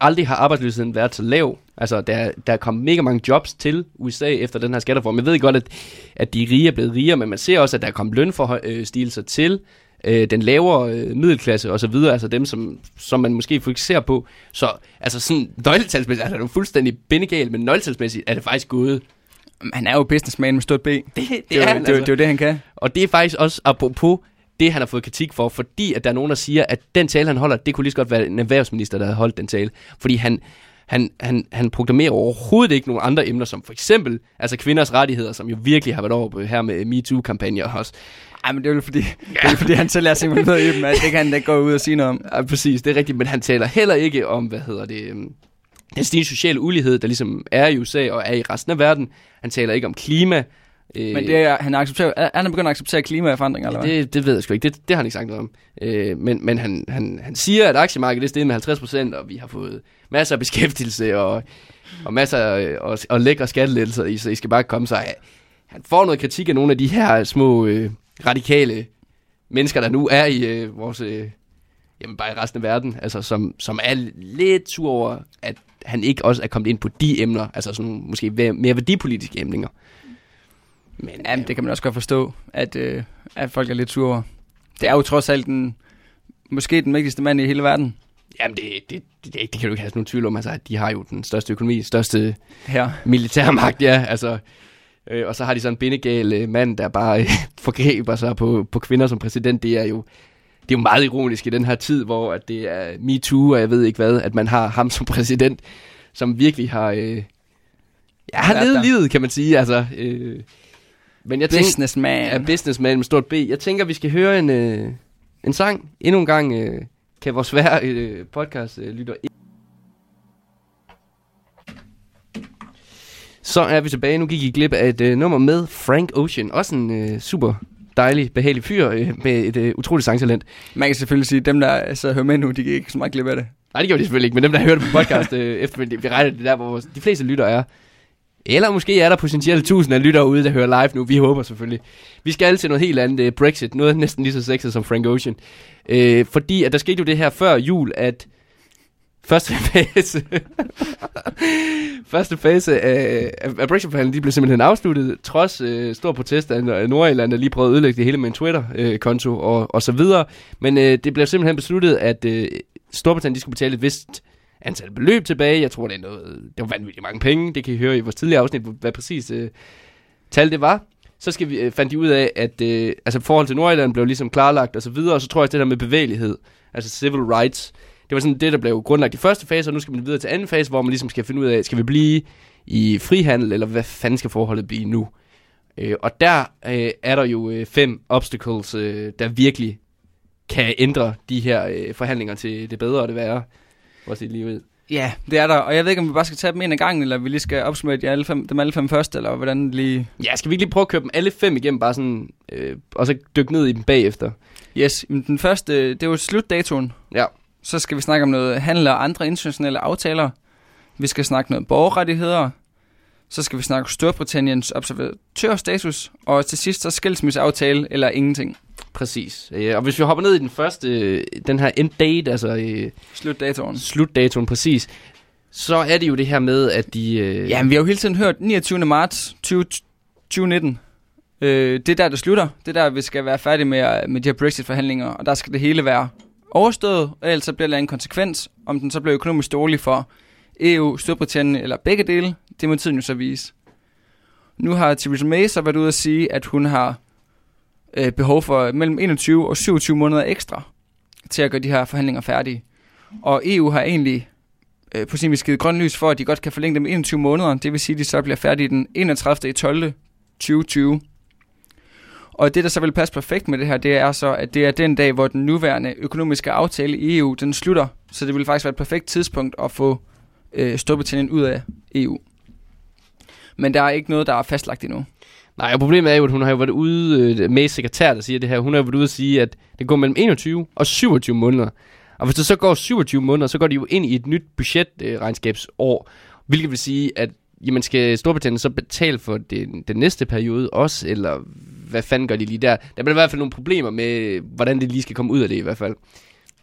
aldrig har arbejdsløsheden været så lav. Altså, der, der er kommet mega mange jobs til USA efter den her skattereform. Jeg ved godt, at, at de rige er blevet rigere, men man ser også, at der er kommet lønforstigelser til øh, den lavere øh, middelklasse og så videre, altså dem, som, som man måske fokuserer på. Så altså sådan nøgletalsmæssigt er det jo fuldstændig bindegal, men nøgletalsmæssigt er det faktisk gået. Han er jo businessman med stort B. Det, Det, det, det, er, er jo, han, det, er altså. det er jo det, han kan. Og det er faktisk også apropos det, han har fået kritik for, fordi at der er nogen, der siger, at den tale, han holder, det kunne lige så godt være en erhvervsminister, der havde holdt den tale. Fordi han, han, han, han proklamerer overhovedet ikke nogen andre emner, som for eksempel altså kvinders rettigheder, som jo virkelig har været over på her med MeToo-kampagner også. Ej, men det er jo fordi, det er fordi han selv er simpelthen med i dem, at det kan han da ikke gå ud og sige noget om. Ja, præcis, det er rigtigt, men han taler heller ikke om, hvad hedder det, øhm, den stigende sociale ulighed, der ligesom er i USA og er i resten af verden. Han taler ikke om klima. Øh, Men det er, han accepterer, er er han begyndt at acceptere klimaforandringer, eller hvad? det, det ved jeg sgu ikke. Det, det har han ikke sagt noget om. Øh, men men han, han, han siger, at aktiemarkedet er steget med 50 procent, og vi har fået masser af beskæftigelse og, og masser af og, og lækre skattelettelser i, så I skal bare komme sig. Han får noget kritik af nogle af de her små øh, radikale mennesker, der nu er i øh, vores... Øh, jamen bare i resten af verden, altså som, som er lidt sur over, at han ikke også er kommet ind på de emner, altså sådan måske mere værdipolitiske emninger. Men, Jamen, det kan man også godt forstå, at, øh, at folk er lidt sure over. Det er jo trods alt den, måske den vigtigste mand i hele verden Jamen, det, det, det, det, kan du ikke have nogen tvivl om. Altså, at de har jo den største økonomi, største her. militærmagt, ja. Altså, øh, og så har de sådan en bindegal øh, mand, der bare øh, forgriber sig på, på kvinder som præsident. Det er jo det er jo meget ironisk i den her tid, hvor at det er MeToo, og jeg ved ikke hvad, at man har ham som præsident, som virkelig har, øh, ja, har levet livet, kan man sige. Altså, øh, men jeg tænker, Businessman. er businessman med stort B. Jeg tænker, vi skal høre en, øh, en sang. Endnu en gang øh, kan vores være øh, podcast øh, lytter. Så er vi tilbage. Nu gik I glip af et øh, nummer med Frank Ocean. Også en øh, super dejlig, behagelig fyr øh, med et øh, utroligt sangtalent. Man kan selvfølgelig sige, at dem, der så hører med nu, de kan ikke så meget glip af det. Nej, det gjorde de selvfølgelig ikke, men dem, der hørte på podcast øh, efterfølgende, vi regner det der, hvor de fleste lytter er. Eller måske er der potentielt tusind af lyttere ude, der hører live nu. Vi håber selvfølgelig. Vi skal til noget helt andet. Øh, Brexit. Noget næsten lige så sexet som Frank Ocean. Øh, fordi at der skete jo det her før jul, at første fase, første fase af, af, af Brexit-forhandlingen, de blev simpelthen afsluttet, trods øh, stor protest af Nordirland, der lige prøvede at ødelægge det hele med en Twitter-konto øh, og, og så videre. Men øh, det blev simpelthen besluttet, at øh, Storbritannien de skulle betale et vist antal beløb tilbage. Jeg tror, det er noget, det var vanvittigt mange penge. Det kan I høre i vores tidligere afsnit, hvad præcis øh, tal det var. Så skal vi, øh, fandt de ud af, at øh, altså, forhold til Nordirland blev ligesom klarlagt og så videre, og så tror jeg, at det der med bevægelighed, altså civil rights, det var sådan det, der blev grundlagt i første fase, og nu skal man videre til anden fase, hvor man ligesom skal finde ud af, skal vi blive i frihandel, eller hvad fanden skal forholdet blive nu? Øh, og der øh, er der jo øh, fem obstacles, øh, der virkelig kan ændre de her øh, forhandlinger til det bedre og det værre. For at sige lige ud. Ja, det er der. Og jeg ved ikke, om vi bare skal tage dem en af gangen, eller vi lige skal opsummere de alle fem, dem alle fem først, eller hvordan lige... Ja, skal vi ikke lige prøve at køre dem alle fem igennem, bare sådan, øh, og så dykke ned i dem bagefter? Yes, men den første, det er jo slutdatoen. Ja. Så skal vi snakke om noget handel og andre internationale aftaler. Vi skal snakke noget borgerrettigheder. Så skal vi snakke Storbritanniens observatørstatus. Og til sidst så skilsmisseaftale eller ingenting. Præcis. Øh, og hvis vi hopper ned i den første, øh, den her end date, altså øh, Slutdatoen. slutdatoen præcis, så er det jo det her med, at de... Øh, Ja, men vi har jo hele tiden hørt 29. marts 20, 2019. Øh, det er der, det slutter. Det er der, vi skal være færdige med, med de her Brexit-forhandlinger, og der skal det hele være overstået, og ellers så bliver der en konsekvens, om den så bliver økonomisk dårlig for EU, Storbritannien eller begge dele. Det må tiden jo så vise. Nu har Theresa May så været ude at sige, at hun har øh, behov for mellem 21 og 27 måneder ekstra til at gøre de her forhandlinger færdige. Og EU har egentlig øh, på sin vis givet grøn lys for, at de godt kan forlænge dem med 21 måneder. Det vil sige, at de så bliver færdige den 31. 12. 2020. Og det, der så vil passe perfekt med det her, det er så, at det er den dag, hvor den nuværende økonomiske aftale i EU, den slutter. Så det vil faktisk være et perfekt tidspunkt at få øh, Storbritannien ud af EU. Men der er ikke noget, der er fastlagt endnu. Nej, og problemet er jo, at hun har jo været ude øh, med sekretær, der siger det her. Hun har jo været ude at sige, at det går mellem 21 og 27 måneder. Og hvis det så går 27 måneder, så går de jo ind i et nyt budgetregnskabsår, hvilket vil sige, at jamen skal Storbritannien så betale for den, den næste periode også, eller hvad fanden gør de lige der? Der bliver i hvert fald nogle problemer med, hvordan det lige skal komme ud af det i hvert fald,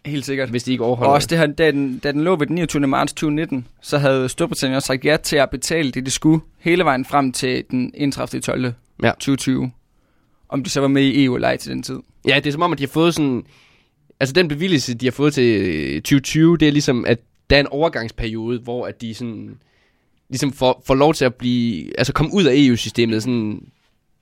Helt sikkert. hvis de ikke Og overholder også det her, da den, da den lå ved den 29. marts 2019, så havde Storbritannien også sagt ja til at betale det, de skulle, hele vejen frem til den 31. 12. Ja. 2020. Om de så var med i EU eller ej til den tid. Ja, det er som om, at de har fået sådan... Altså den bevilgelse, de har fået til øh, 2020, det er ligesom, at der er en overgangsperiode, hvor at de sådan... Ligesom får, får lov til at blive... Altså komme ud af EU-systemet sådan...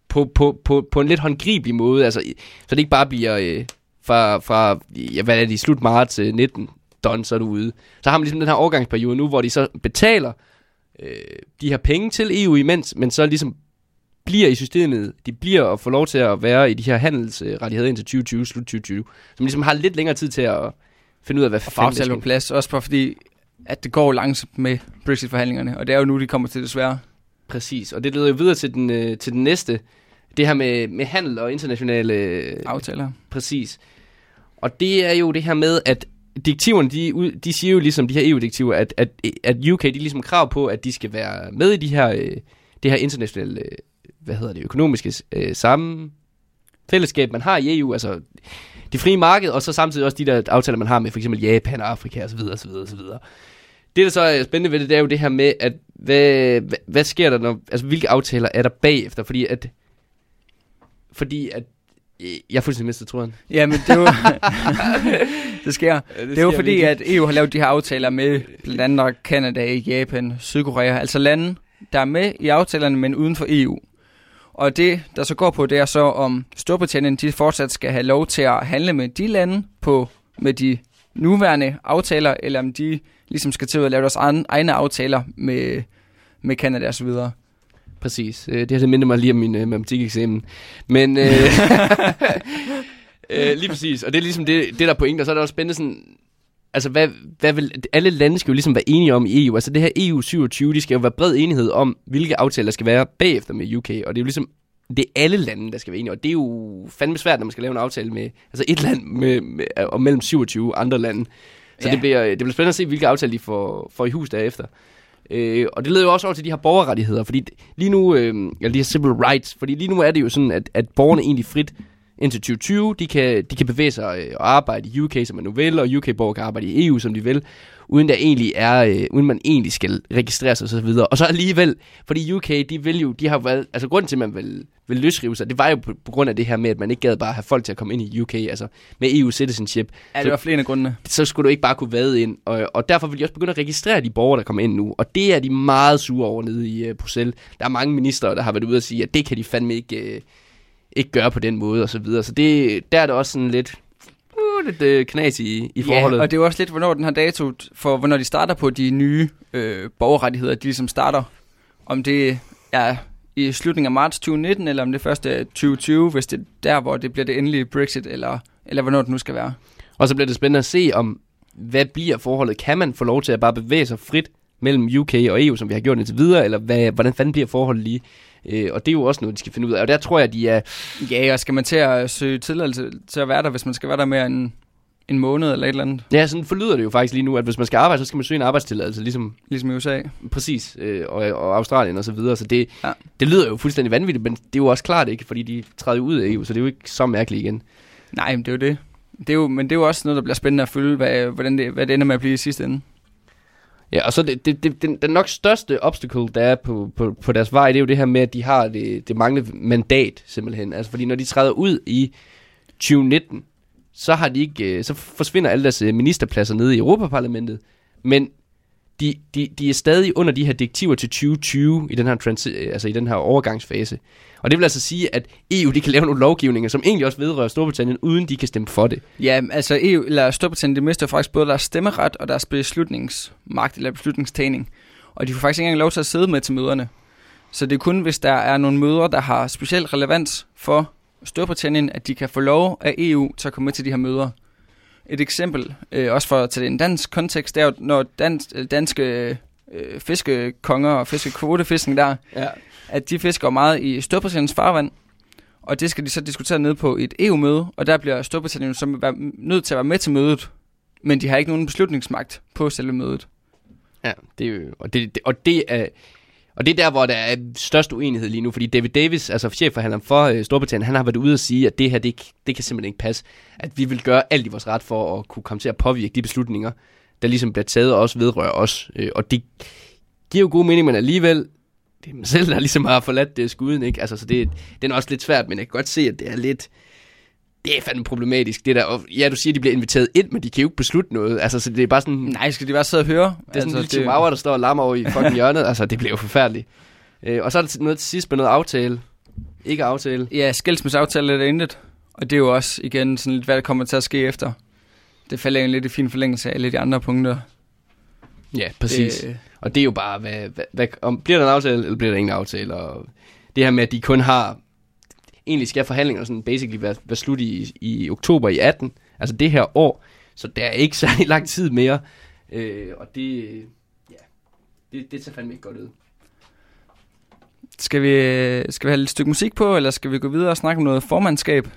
På, på, på, på en lidt håndgribelig måde. Altså, så det ikke bare bliver... Øh, fra, fra ja, hvad er det, i slut marts øh, 19, done, så er du ude. Så har man ligesom den her overgangsperiode nu, hvor de så betaler øh, de her penge til EU imens, men så ligesom bliver i systemet, de bliver og får lov til at være i de her handelsrettigheder indtil 2020, slut 2020. Så man ligesom har lidt længere tid til at finde ud af, hvad Og fanden aftale skal plads, også bare fordi, at det går langsomt med Brexit-forhandlingerne, og det er jo nu, de kommer til desværre. Præcis, og det leder jo videre til den, øh, til den næste. Det her med, med handel og internationale... Aftaler. præcis. Og det er jo det her med, at direktiverne, de, de siger jo ligesom, de her EU-direktiver, at, at, at UK, de er ligesom krav på, at de skal være med i de her, øh, det her internationale, øh, hvad hedder det, økonomiske øh, samme fællesskab, man har i EU, altså det frie marked, og så samtidig også de der aftaler, man har med for eksempel Japan og Afrika osv. osv., osv. Det, der så er spændende ved det, det er jo det her med, at hvad, hvad, hvad sker der, når, altså hvilke aftaler er der bagefter, fordi at, fordi at, øh, jeg fuldstændig mistet tråden. Ja, men det er jo... det sker. Ja, Det er jo fordi, at EU har lavet de her aftaler med blandt andet Canada, Japan, Sydkorea, altså lande, der er med i aftalerne, men uden for EU. Og det, der så går på, det er så, om Storbritannien de fortsat skal have lov til at handle med de lande på med de nuværende aftaler, eller om de ligesom skal til at lave deres egne, egne aftaler med, med Canada og så videre. Præcis. Øh, Det her det minder mig lige om min øh, matematikeksamen. Men øh, øh, lige præcis. Og det er ligesom det, det der er pointen. Og så er det også spændende sådan... Altså, hvad, hvad vil, alle lande skal jo ligesom være enige om i EU. Altså, det her EU 27, de skal jo være bred enighed om, hvilke aftaler der skal være bagefter med UK. Og det er jo ligesom, det er alle lande, der skal være enige. Og det er jo fandme svært, når man skal lave en aftale med, altså et land med, med, og mellem 27 andre lande. Så Ja. det, bliver, det bliver spændende at se, hvilke aftaler de får, får i hus derefter. Øh, og det leder jo også over til de her borgerrettigheder, fordi lige nu, øh, eller de her civil rights, fordi lige nu er det jo sådan, at, at borgerne egentlig frit indtil 2020, de kan, de kan bevæge sig øh, og arbejde i UK, som man nu vil, og UK-borgere kan arbejde i EU, som de vil, uden der egentlig er, øh, uden man egentlig skal registrere sig og så videre. Og så alligevel, fordi UK, de vil jo, de har valgt, altså grunden til, at man vil, vil løsrive sig, det var jo på, på grund af det her med, at man ikke gad bare have folk til at komme ind i UK, altså med EU-citizenship, Ja, det var flere af grundene. så skulle du ikke bare kunne vade ind. Og, og derfor vil de også begynde at registrere de borgere, der kommer ind nu. Og det er de meget sure over nede i uh, Bruxelles. Der er mange ministre, der har været ude og sige, at det kan de fandme ikke, uh, ikke gøre på den måde, og så videre. Så det, der er det også sådan lidt, uh, lidt uh, knas i, i forholdet. Ja, og det er jo også lidt, hvornår den her dato, for hvornår de starter på de nye øh, borgerrettigheder, de ligesom starter. Om det er i slutningen af marts 2019, eller om det først er 2020, hvis det er der, hvor det bliver det endelige Brexit, eller, eller hvornår det nu skal være. Og så bliver det spændende at se, om hvad bliver forholdet. Kan man få lov til at bare bevæge sig frit mellem UK og EU, som vi har gjort indtil videre, eller hvad, hvordan fanden bliver forholdet lige? Øh, og det er jo også noget, de skal finde ud af. Og der tror jeg, de er... Ja, og skal man til at søge tilladelse til at være der, hvis man skal være der mere end, en måned eller et eller andet, Ja, sådan forlyder det jo faktisk lige nu, at hvis man skal arbejde, så skal man søge en arbejdstilladelse, ligesom ligesom i USA. præcis, øh, og, og Australien og så videre. Så det, Ja. det lyder jo fuldstændig vanvittigt, men det er jo også klart ikke, fordi de træder ud af EU, så det er jo ikke så mærkeligt igen. Nej, men det er jo det. det er jo, men det er jo også noget, der bliver spændende at følge, hvad, hvordan det, hvad det ender med at blive i sidste ende. Ja, og så det, det, det, den, den nok største obstacle, der er på, på, på deres vej, det er jo det her med, at de har det, det manglende mandat, simpelthen. Altså, fordi når de træder ud i 2019, så, har de ikke, øh, så forsvinder alle deres øh, ministerpladser nede i Europaparlamentet, men de, de, de er stadig under de her direktiver til 2020 i den her, transi- altså i den her overgangsfase. Og det vil altså sige, at EU de kan lave nogle lovgivninger, som egentlig også vedrører Storbritannien, uden de kan stemme for det. Ja, altså EU, eller Storbritannien, de mister faktisk både deres stemmeret og deres beslutningsmagt eller beslutningstagning. Og de får faktisk ikke engang lov til at sidde med til møderne. Så det er kun, hvis der er nogle møder, der har speciel relevans for Storbritannien, at de kan få lov af EU til at komme med til de her møder. Et eksempel, øh, også for at tage det i en dansk kontekst, det er jo, når dans, øh, danske øh, fiskekonger og fiskekvotefiskning der, Ja. at de fisker meget i Storbritanniens farvand, og det skal de så diskutere ned på et EU-møde, og der bliver Storbritannien så være nødt til at være med til mødet, men de har ikke nogen beslutningsmagt på selve mødet. Ja, det er jo, og det, det, og det er, og det er der, hvor der er størst uenighed lige nu, fordi David Davis, altså chefforhandleren for øh, Storbritannien, han har været ude og sige, at det her, det, det kan simpelthen ikke passe. At vi vil gøre alt i vores ret for at kunne komme til at påvirke de beslutninger, der ligesom bliver taget og også vedrører os. Øh, og det giver jo god mening, men alligevel, det er mig selv, der ligesom har forladt det skuden, ikke? Altså, så det, det er også lidt svært, men jeg kan godt se, at det er lidt, det er fandme problematisk, det der. Og ja, du siger, de bliver inviteret ind, men de kan jo ikke beslutte noget. Altså, så det er bare sådan, Nej, skal de bare sidde og høre? det er sådan en lille chihuahua, der står og lammer over i fucking hjørnet. Altså, det bliver jo forfærdeligt. Øh, og så er der noget til sidst med noget aftale. Ikke aftale. Ja, skilsmisseaftale er det intet, og det er jo også igen sådan lidt, hvad der kommer til at ske efter. Det falder jo lidt i fin forlængelse af alle de andre punkter. Ja, præcis. Det, Det... Og det er jo bare, hvad, hvad, hvad, om bliver der en aftale, eller bliver der ingen aftale? Og det her med, at de kun har... Egentlig skal forhandlinger sådan basically være, være slut i, i oktober i 18. Altså det her år. Så der er ikke særlig lang tid mere. Øh, og det... Ja, det, det tager fandme ikke godt ud. Skal vi, skal vi have et stykke musik på, eller skal vi gå videre og snakke om noget formandskab?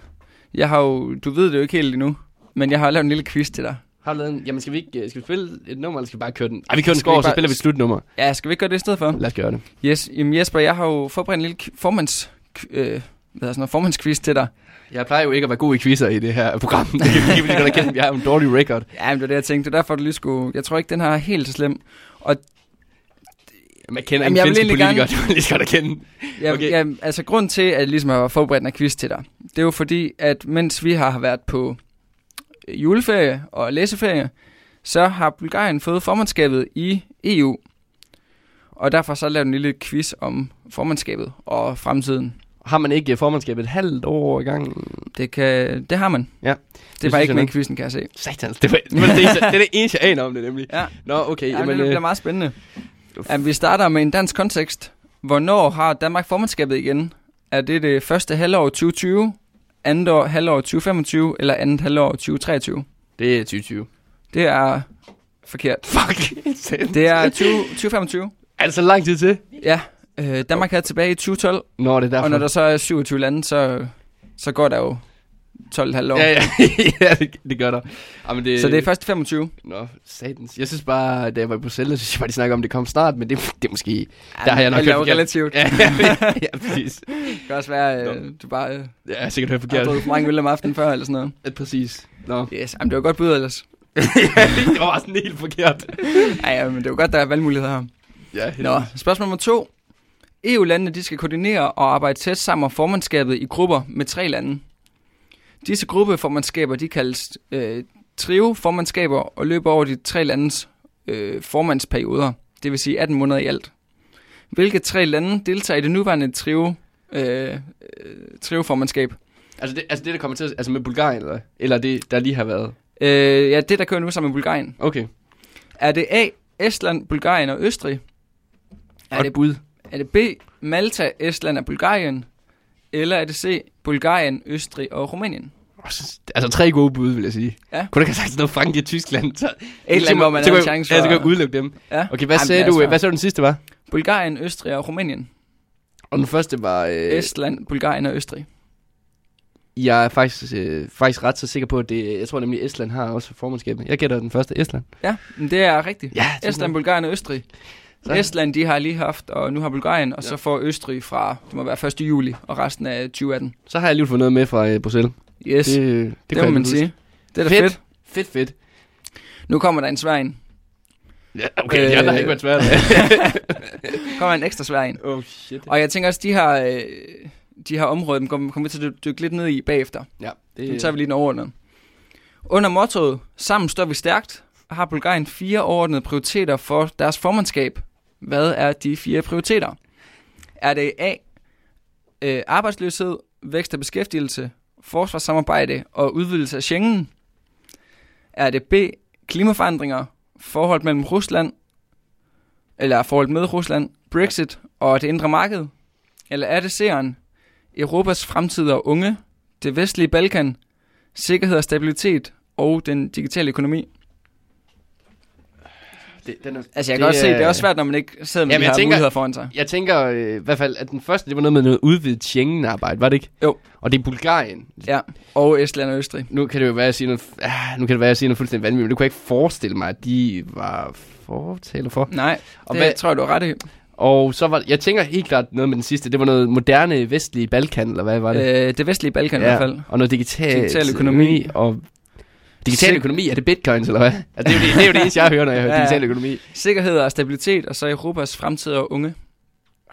Jeg har jo, du ved det jo ikke helt endnu, men jeg har lavet en lille quiz til dig. Har du lavet en, jamen skal vi ikke skal vi spille et nummer, eller skal vi bare køre den? Ej, vi kører den skår, så bare- spiller vi et slutnummer. Ja, skal vi ikke gøre det i stedet for? Lad os gøre det. Yes, jamen Jesper, jeg har jo forberedt en lille formands, øh, hvad hedder sådan noget, formandsquiz til dig. Jeg plejer jo ikke at være god i quizzer i det her program. Det kan vi lige godt erkende. Vi har en dårlig record. Ja, men det var det, jeg tænkte. Det er derfor, du lige skulle... Jeg tror ikke, den her er helt så slem. Man kender Jamen, en jeg finske politiker, gerne- det lige at kende. Jeg, Okay. jeg, altså, grund til, at jeg ligesom har forberedt en quiz til dig, det er jo fordi, at mens vi har været på øh, juleferie og læseferie, så har Bulgarien fået formandskabet i EU. Og derfor så har jeg lavet en lille quiz om formandskabet og fremtiden. Har man ikke formandskabet et halvt år i gang? Det, kan, det har man. Ja, Det, det var ikke med i quizzen, kan jeg se. Satans, det, var, det, var det, eneste, det er det eneste, jeg aner om det nemlig. Ja, Nå, okay, ja jamen... det bliver Øh, meget spændende. Jamen, vi starter med en dansk kontekst. Hvornår har Danmark formandskabet igen? Er det det første halvår 2020, andet år, halvår 2025 eller andet halvår 2023? det er 2020. Det er forkert. Fuck. Det er 20, 2025. Er det så lang tid til? Ja, øh, Danmark havde tilbage i 2012, Nå, det er derfor. og når der så er 27 lande, så, så går der jo 12,5 år. Ja, ja, ja det, det gør der. Jamen, det, Så det er først 25. Nå, satans. Jeg synes bare, da jeg var i Bruxelles, så synes jeg bare, de snakker om, det kom snart, men det, det er måske... Ja, Der har jeg nok er hørt relativt. Ja, ja, ja, præcis. Det kan også være, øh, du bare øh, Jeg har sikkert hørt har forkert. drukket for mange øl om aftenen før, eller sådan noget. Ja, præcis. Nå. Yes, jamen, det var godt bud ellers. det var bare sådan helt forkert. Ja, ja, men det er jo godt, der er valgmuligheder her. Ja, Nå, spørgsmål nummer to. EU-landene de skal koordinere og arbejde tæt sammen om formandskabet i grupper med tre lande. Disse gruppeformandskaber de kaldes øh, trio-formandskaber og løber over de tre landes øh, formandsperioder, det vil sige 18 måneder i alt. Hvilke tre lande deltager i det nuværende trio, øh, øh, trio-formandskab? Altså det, altså det, der kommer til altså med Bulgarien, eller, eller det, der lige har været. Øh, ja, det der kører nu sammen med Bulgarien. Okay. Er det A. Estland, Bulgarien og Østrig? Er Godt det bud. Er det B, Malta, Estland og Bulgarien? Eller er det C, Bulgarien, Østrig og Rumænien? Altså tre gode bud, vil jeg sige. Ja. Kunne du ikke have sagt noget Frankrig og Tyskland? Så, Et eller andet, hvor man så en chance Ja, for... så kan jeg udelukke dem. Ja. Okay, hvad Jamen, sagde du? Hvad sagde du den sidste var? Bulgarien, Østrig og Rumænien. Og den første var... Øh, Estland, Bulgarien og Østrig. Jeg er faktisk, øh, faktisk ret så sikker på, at det, jeg tror nemlig, Estland har også formandskabet. Jeg gætter den første, Estland. Ja, men det er rigtigt. Ja, Estland, Bulgarien og Østrig. Så. Estland, de har lige haft, og nu har Bulgarien, og ja. Så får Østrig fra, det må være 1. juli, og resten af 2018. Så har jeg lige fået noget med fra øh, Bruxelles. Yes, det, det, det, kan det må jeg man huske. sige. Det er da Fedt. fedt. Fedt, fedt. Nu kommer der en svær en. Ja, okay, de andre har ikke været svært. kommer en ekstra svær en. oh, shit. Og jeg tænker også, de her, øh, de her områder, dem kommer vi til at dykke lidt ned i bagefter. Ja, Nu det, tager vi lige den overordnede. Under mottoet, sammen står vi stærkt, har Bulgarien fire overordnede prioriteter for deres formandskab. Hvad er de fire prioriteter? Er det A. Øh, arbejdsløshed, vækst og beskæftigelse, forsvarssamarbejde og udvidelse af Schengen? Er det B. Klimaforandringer, forhold mellem Rusland, eller forhold med Rusland, Brexit og det indre marked? Eller er det C'eren, Europas fremtid og unge, det vestlige Balkan, sikkerhed og stabilitet og den digitale økonomi? Det, den er, Altså jeg Det kan også se, er- det er også svært, når man ikke sidder med Jamen, de her tænker- muligheder foran sig. Jeg tænker øh, i hvert fald, at den første, det var noget med noget udvidet Schengen-arbejde, var det ikke? Jo. Og det er Bulgarien. Ja, og Estland og Østrig. Nu kan det jo være, at jeg siger noget, ah, nu kan det være, at jeg siger noget fuldstændig vanvittigt, men det kunne jeg ikke forestille mig, at de var fortaler for. Nej, Og, det hvad, tror jeg, du har ret i. og så var, jeg tænker helt klart noget med den sidste, det var noget moderne vestlige Balkan, eller hvad var det? Øh, det vestlige Balkan i hvert fald. Og noget digital, Digital økonomi. Og digital Sik- økonomi, er det bitcoins, eller hvad? Altså, det, er jo det, det er jo det eneste, jeg hører, når jeg hører Ja, digital økonomi. Sikkerhed og stabilitet, og så Europas fremtid og unge.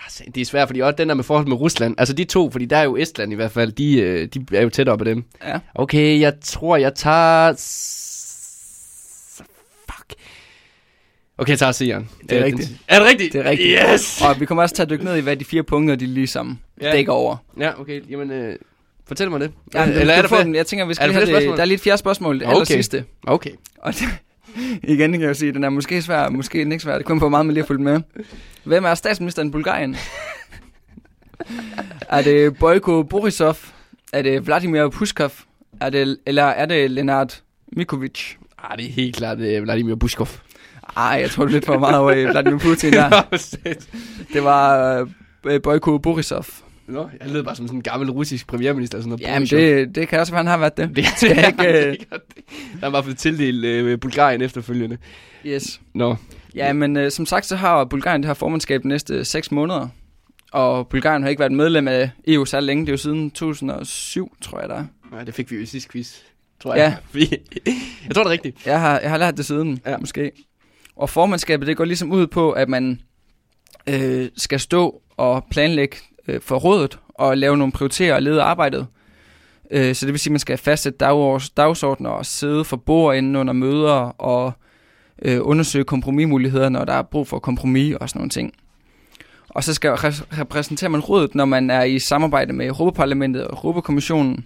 Altså, det er svært, fordi også den der med forhold med Rusland, altså de to, fordi der er jo Estland i hvert fald, de, øh, de er jo tættere på dem. Ja. Okay, jeg tror, jeg tager... Fuck. Okay, jeg tager Sian. Det er rigtigt. Er det rigtigt? Det er rigtigt. Yes! Og vi kommer også til at dykke ned i, hvad de fire punkter, de ligesom Ja. dækker over. Ja, okay, jamen, øh, fortæl mig det. Ja, eller er er det får den, jeg tænker, vi skal er have det, spørgsmål? der er lige et fjerde spørgsmål, det Okay. aller sidste. Okay. Og det, igen kan jeg jo sige, den er måske svær, måske er den ikke svær. Det kommer på meget man lige har fulgt med. Hvem er statsministeren i Bulgarien? er det Boyko Borisov? Er det Vladimir Pushkov? Er det, eller er det Lenard Mikovic? Ah, det er helt klart øh, Vladimir Bushkov. Ej, jeg tror det er lidt for meget over Vladimir Putin der. Det var øh, Boyko Borisov. Nå, jeg lød bare som sådan en gammel russisk premierminister. Sådan noget Jamen, det, det kan også være, han har været det. det, det er ikke, øh. Der er bare fået tildelt øh, Bulgarien efterfølgende. Yes. Nå, Ja, men øh, som sagt, så har Bulgarien det her formandskab de næste 6 måneder. Og Bulgarien har ikke været medlem af EU så længe. Det er jo siden 2007, tror jeg, der er. Nej, det fik vi jo i sidste quiz, tror Ja. jeg. Vi- jeg tror, det er rigtigt. Jeg har, jeg har lært det siden, ja. Ja. måske. Og formandskabet, det går ligesom ud på, at man øh, skal stå og planlægge øh, for rådet og lave nogle prioriteter og lede arbejdet. Øh, så det vil sige, at man skal fastsætte dagsordner dagsordner og sidde for bordenden under møder og øh, undersøge kompromismuligheder, når der er brug for kompromis og sådan nogle ting. Og så skal repræsentere repræsenterer man rådet, når man er i samarbejde med Europaparlamentet og Europakommissionen.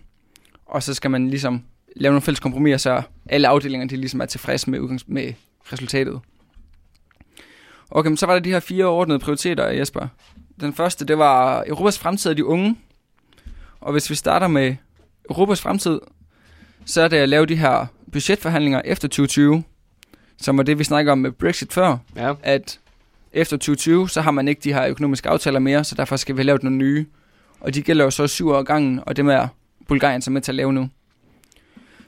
Og så skal man ligesom lave nogle fælles kompromiser, så alle afdelinger de ligesom er tilfredse med, udgangs- med resultatet. Okay, men så var der de her fire ordnede prioriteter, Jesper. Den første, det var Europas fremtid og de unge. Og hvis vi starter med Europas fremtid, så er det at lave de her budgetforhandlinger efter 2020, som var det, vi snakker om med Brexit før, Ja. at efter 2020, så har man ikke de her økonomiske aftaler mere, så derfor skal vi have lavet nogle nye. Og de gælder jo så syv år gangen, og det er Bulgarien så med til at lave nu.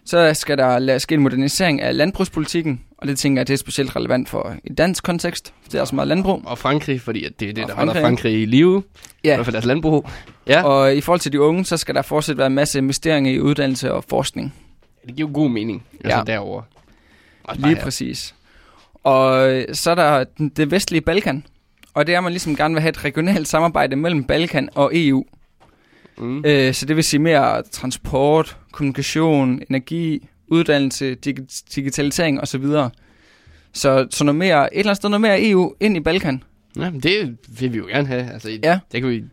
Så skal der ske en modernisering af landbrugspolitikken, og det tænker jeg, det er specielt relevant for i dansk kontekst, for det er så meget landbrug. Og Frankrig, fordi det er det, der holder Frankrig. Frankrig i live. I Ja, hvert fald deres landbrug. Ja, og i forhold til de unge, så skal der fortsat være en masse investeringer i uddannelse og forskning. det giver god mening. Altså Ja. derovre. Også Lige her. præcis. Og øh, så er der det vestlige Balkan, og det er, at man ligesom gerne vil have et regionalt samarbejde mellem Balkan og EU. Mm. Øh, så det vil sige mere transport, kommunikation, energi, uddannelse, dig- digitalisering osv. Så, så noget mere, et eller andet sted noget mere EU ind i Balkan. Ja, men det vil vi jo gerne have. Altså, Ja. Det kan vi...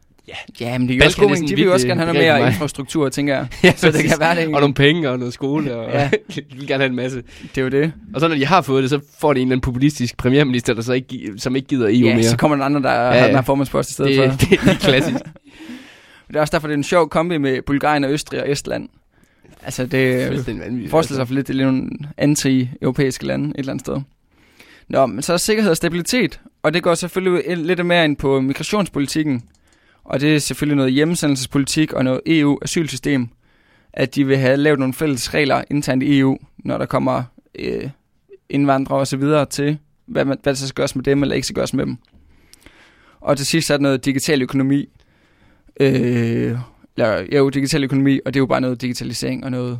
Ja, men det er også god mening. sådan De vil jo også øh, gerne have noget mere infrastruktur, tænker jeg. ja, Så det kan være det. Og nogle penge og noget skole. Og Ja. de vil gerne have en masse. Det er jo det. Og så når de har fået det, så får de en eller anden populistisk premierminister, der så ikke, som ikke gider EU Ja, mere. så kommer der andre, der ja, Ja, har ja. den her formandspost i stedet det, for. det, det er klassisk. Det er også derfor, det er en sjov kombi med Bulgarien og Østrig og Estland. Altså, det Fuldstændig vanvittigt. forestiller sig for lidt, det er nogle anti-europæiske lande et eller andet sted. Nå, men så er sikkerhed og stabilitet, og det går selvfølgelig lidt mere ind på migrationspolitikken. Og det er selvfølgelig noget hjemmesendelsespolitik og noget EU-asylsystem. at de vil have lavet nogle fælles regler internt i EU, når der kommer øh, indvandrere og så videre til, hvad, man, hvad der skal gøres med dem, eller ikke skal gøres med dem. Og til sidst er der noget digital økonomi. Øh, eller, jo, digital økonomi, og det er jo bare noget digitalisering og noget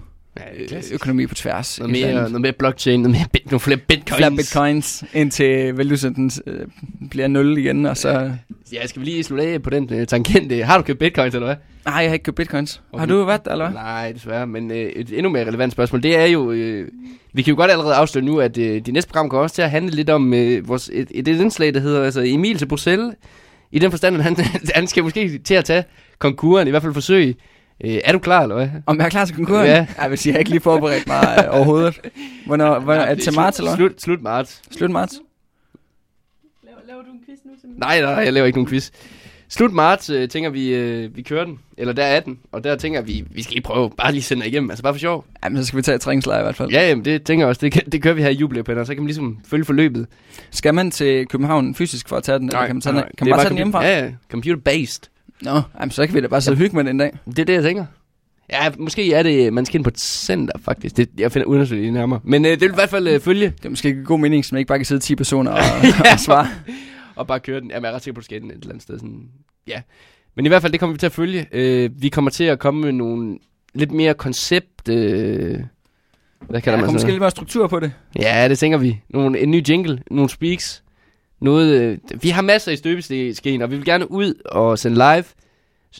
Ja, øh, økonomi på tværs. Noget mere, noget mere blockchain, noget mere, bit, nogle flere bitcoins. Flere bitcoins, indtil valutaen øh, bliver 0 igen, og så... Ja, skal vi lige slutte af på den uh, tangent? Øh, Har du købt bitcoins, eller hvad? Nej, jeg har ikke købt bitcoins. Har Okay. du været der, eller hvad? Nej, desværre. Men øh, et endnu mere relevant spørgsmål, det er jo... Øh, vi kan jo godt allerede afsløre nu, at øh, de næste program kommer også til at handle lidt om øh, vores, et, et, et indslag, der hedder altså, Emil til Bruxelles. I den forstand, at han, han skal måske til at tage konkurren, i hvert fald forsøge. Øh, er du klar, eller hvad? Om jeg er klar til konkurren? Ja. Jeg vil sige, jeg har ikke lige forberedt mig øh, overhovedet. Hvornår, hvornår er det til marts, eller? Slut, slut marts. Slut marts? Laver, laver du en quiz nu til mig? Nej, nej, jeg laver ikke nogen quiz. Slut marts, øh, tænker vi, øh, vi kører den. Eller der er den. Og der tænker vi, vi skal lige prøve. Bare lige sende igennem. Altså bare for sjov. Jamen, så skal vi tage et træningslejr i hvert fald. Ja, jamen, det tænker jeg også. Det, kan- det kører vi her i jubilæupænder. Så kan man ligesom følge forløbet. Skal man til København fysisk for at tage den, eller kan man, tage den, kan man bare tage den hjemmefra? Ja, ja. Computer-based. Nå, jamen, så kan vi da bare sidde og hygge med den en dag. Det er det, jeg tænker. Ja, måske er det, man skal ind på et center, faktisk. Det, jeg finder undersøgt lige nærmere. Men øh, det vil i hvert fald øh, følge Det er måske ikke god mening, man ikke bare kan sidde 10 personer og, og svare. Og bare køre den. Jamen, jeg er ret sikker på, at du skal et eller andet sted. Sådan, ja. Men i hvert fald, det kommer vi til at følge. Øh, vi kommer til at komme med nogle lidt mere koncept... Øh, hvad Der kalder ja, man kommer måske lidt mere struktur på det. Ja, det tænker vi. Nogle, en ny jingle, nogle speaks. Noget, øh, vi har masser i støbeskeen, og vi vil gerne ud og sende live.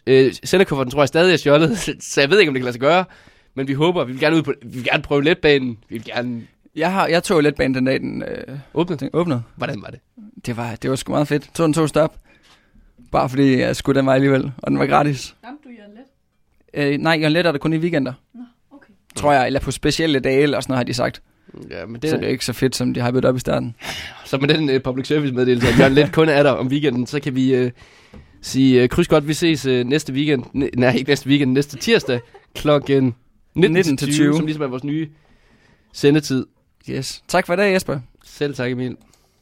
Øh, Sendekufferten tror jeg stadig er stjålet, så jeg ved ikke, om det kan lade sig gøre. Men vi håber, vi vil gerne ud på, vi vil gerne prøve letbanen. Vi vil gerne Jeg, har, jeg tog letbanen den dag, den øh, åbne. den åbnede. Hvordan var det? Det var, det var sgu meget fedt. Tog den to stop. Bare fordi jeg skulle den vej alligevel, og den var gratis. Ramte du Jørgen Let? Øh, nej, Jørgen Let er der kun i weekender, Nå, okay. tror jeg. Eller på specielle dage, eller sådan noget har de sagt. Ja, men Det, så det er ikke så fedt, som de har op i starten. så med den uh, public service meddelelse, at Jørgen Let kun er der om weekenden, så kan vi uh, sige uh, kryds godt, vi ses uh, næste weekend. N- nej, ikke næste weekend, næste tirsdag klokken 19, 19 til til 20, 20. som ligesom er vores nye sendetid. Yes. Tak for i dag, Jesper. Selv tak, Emil.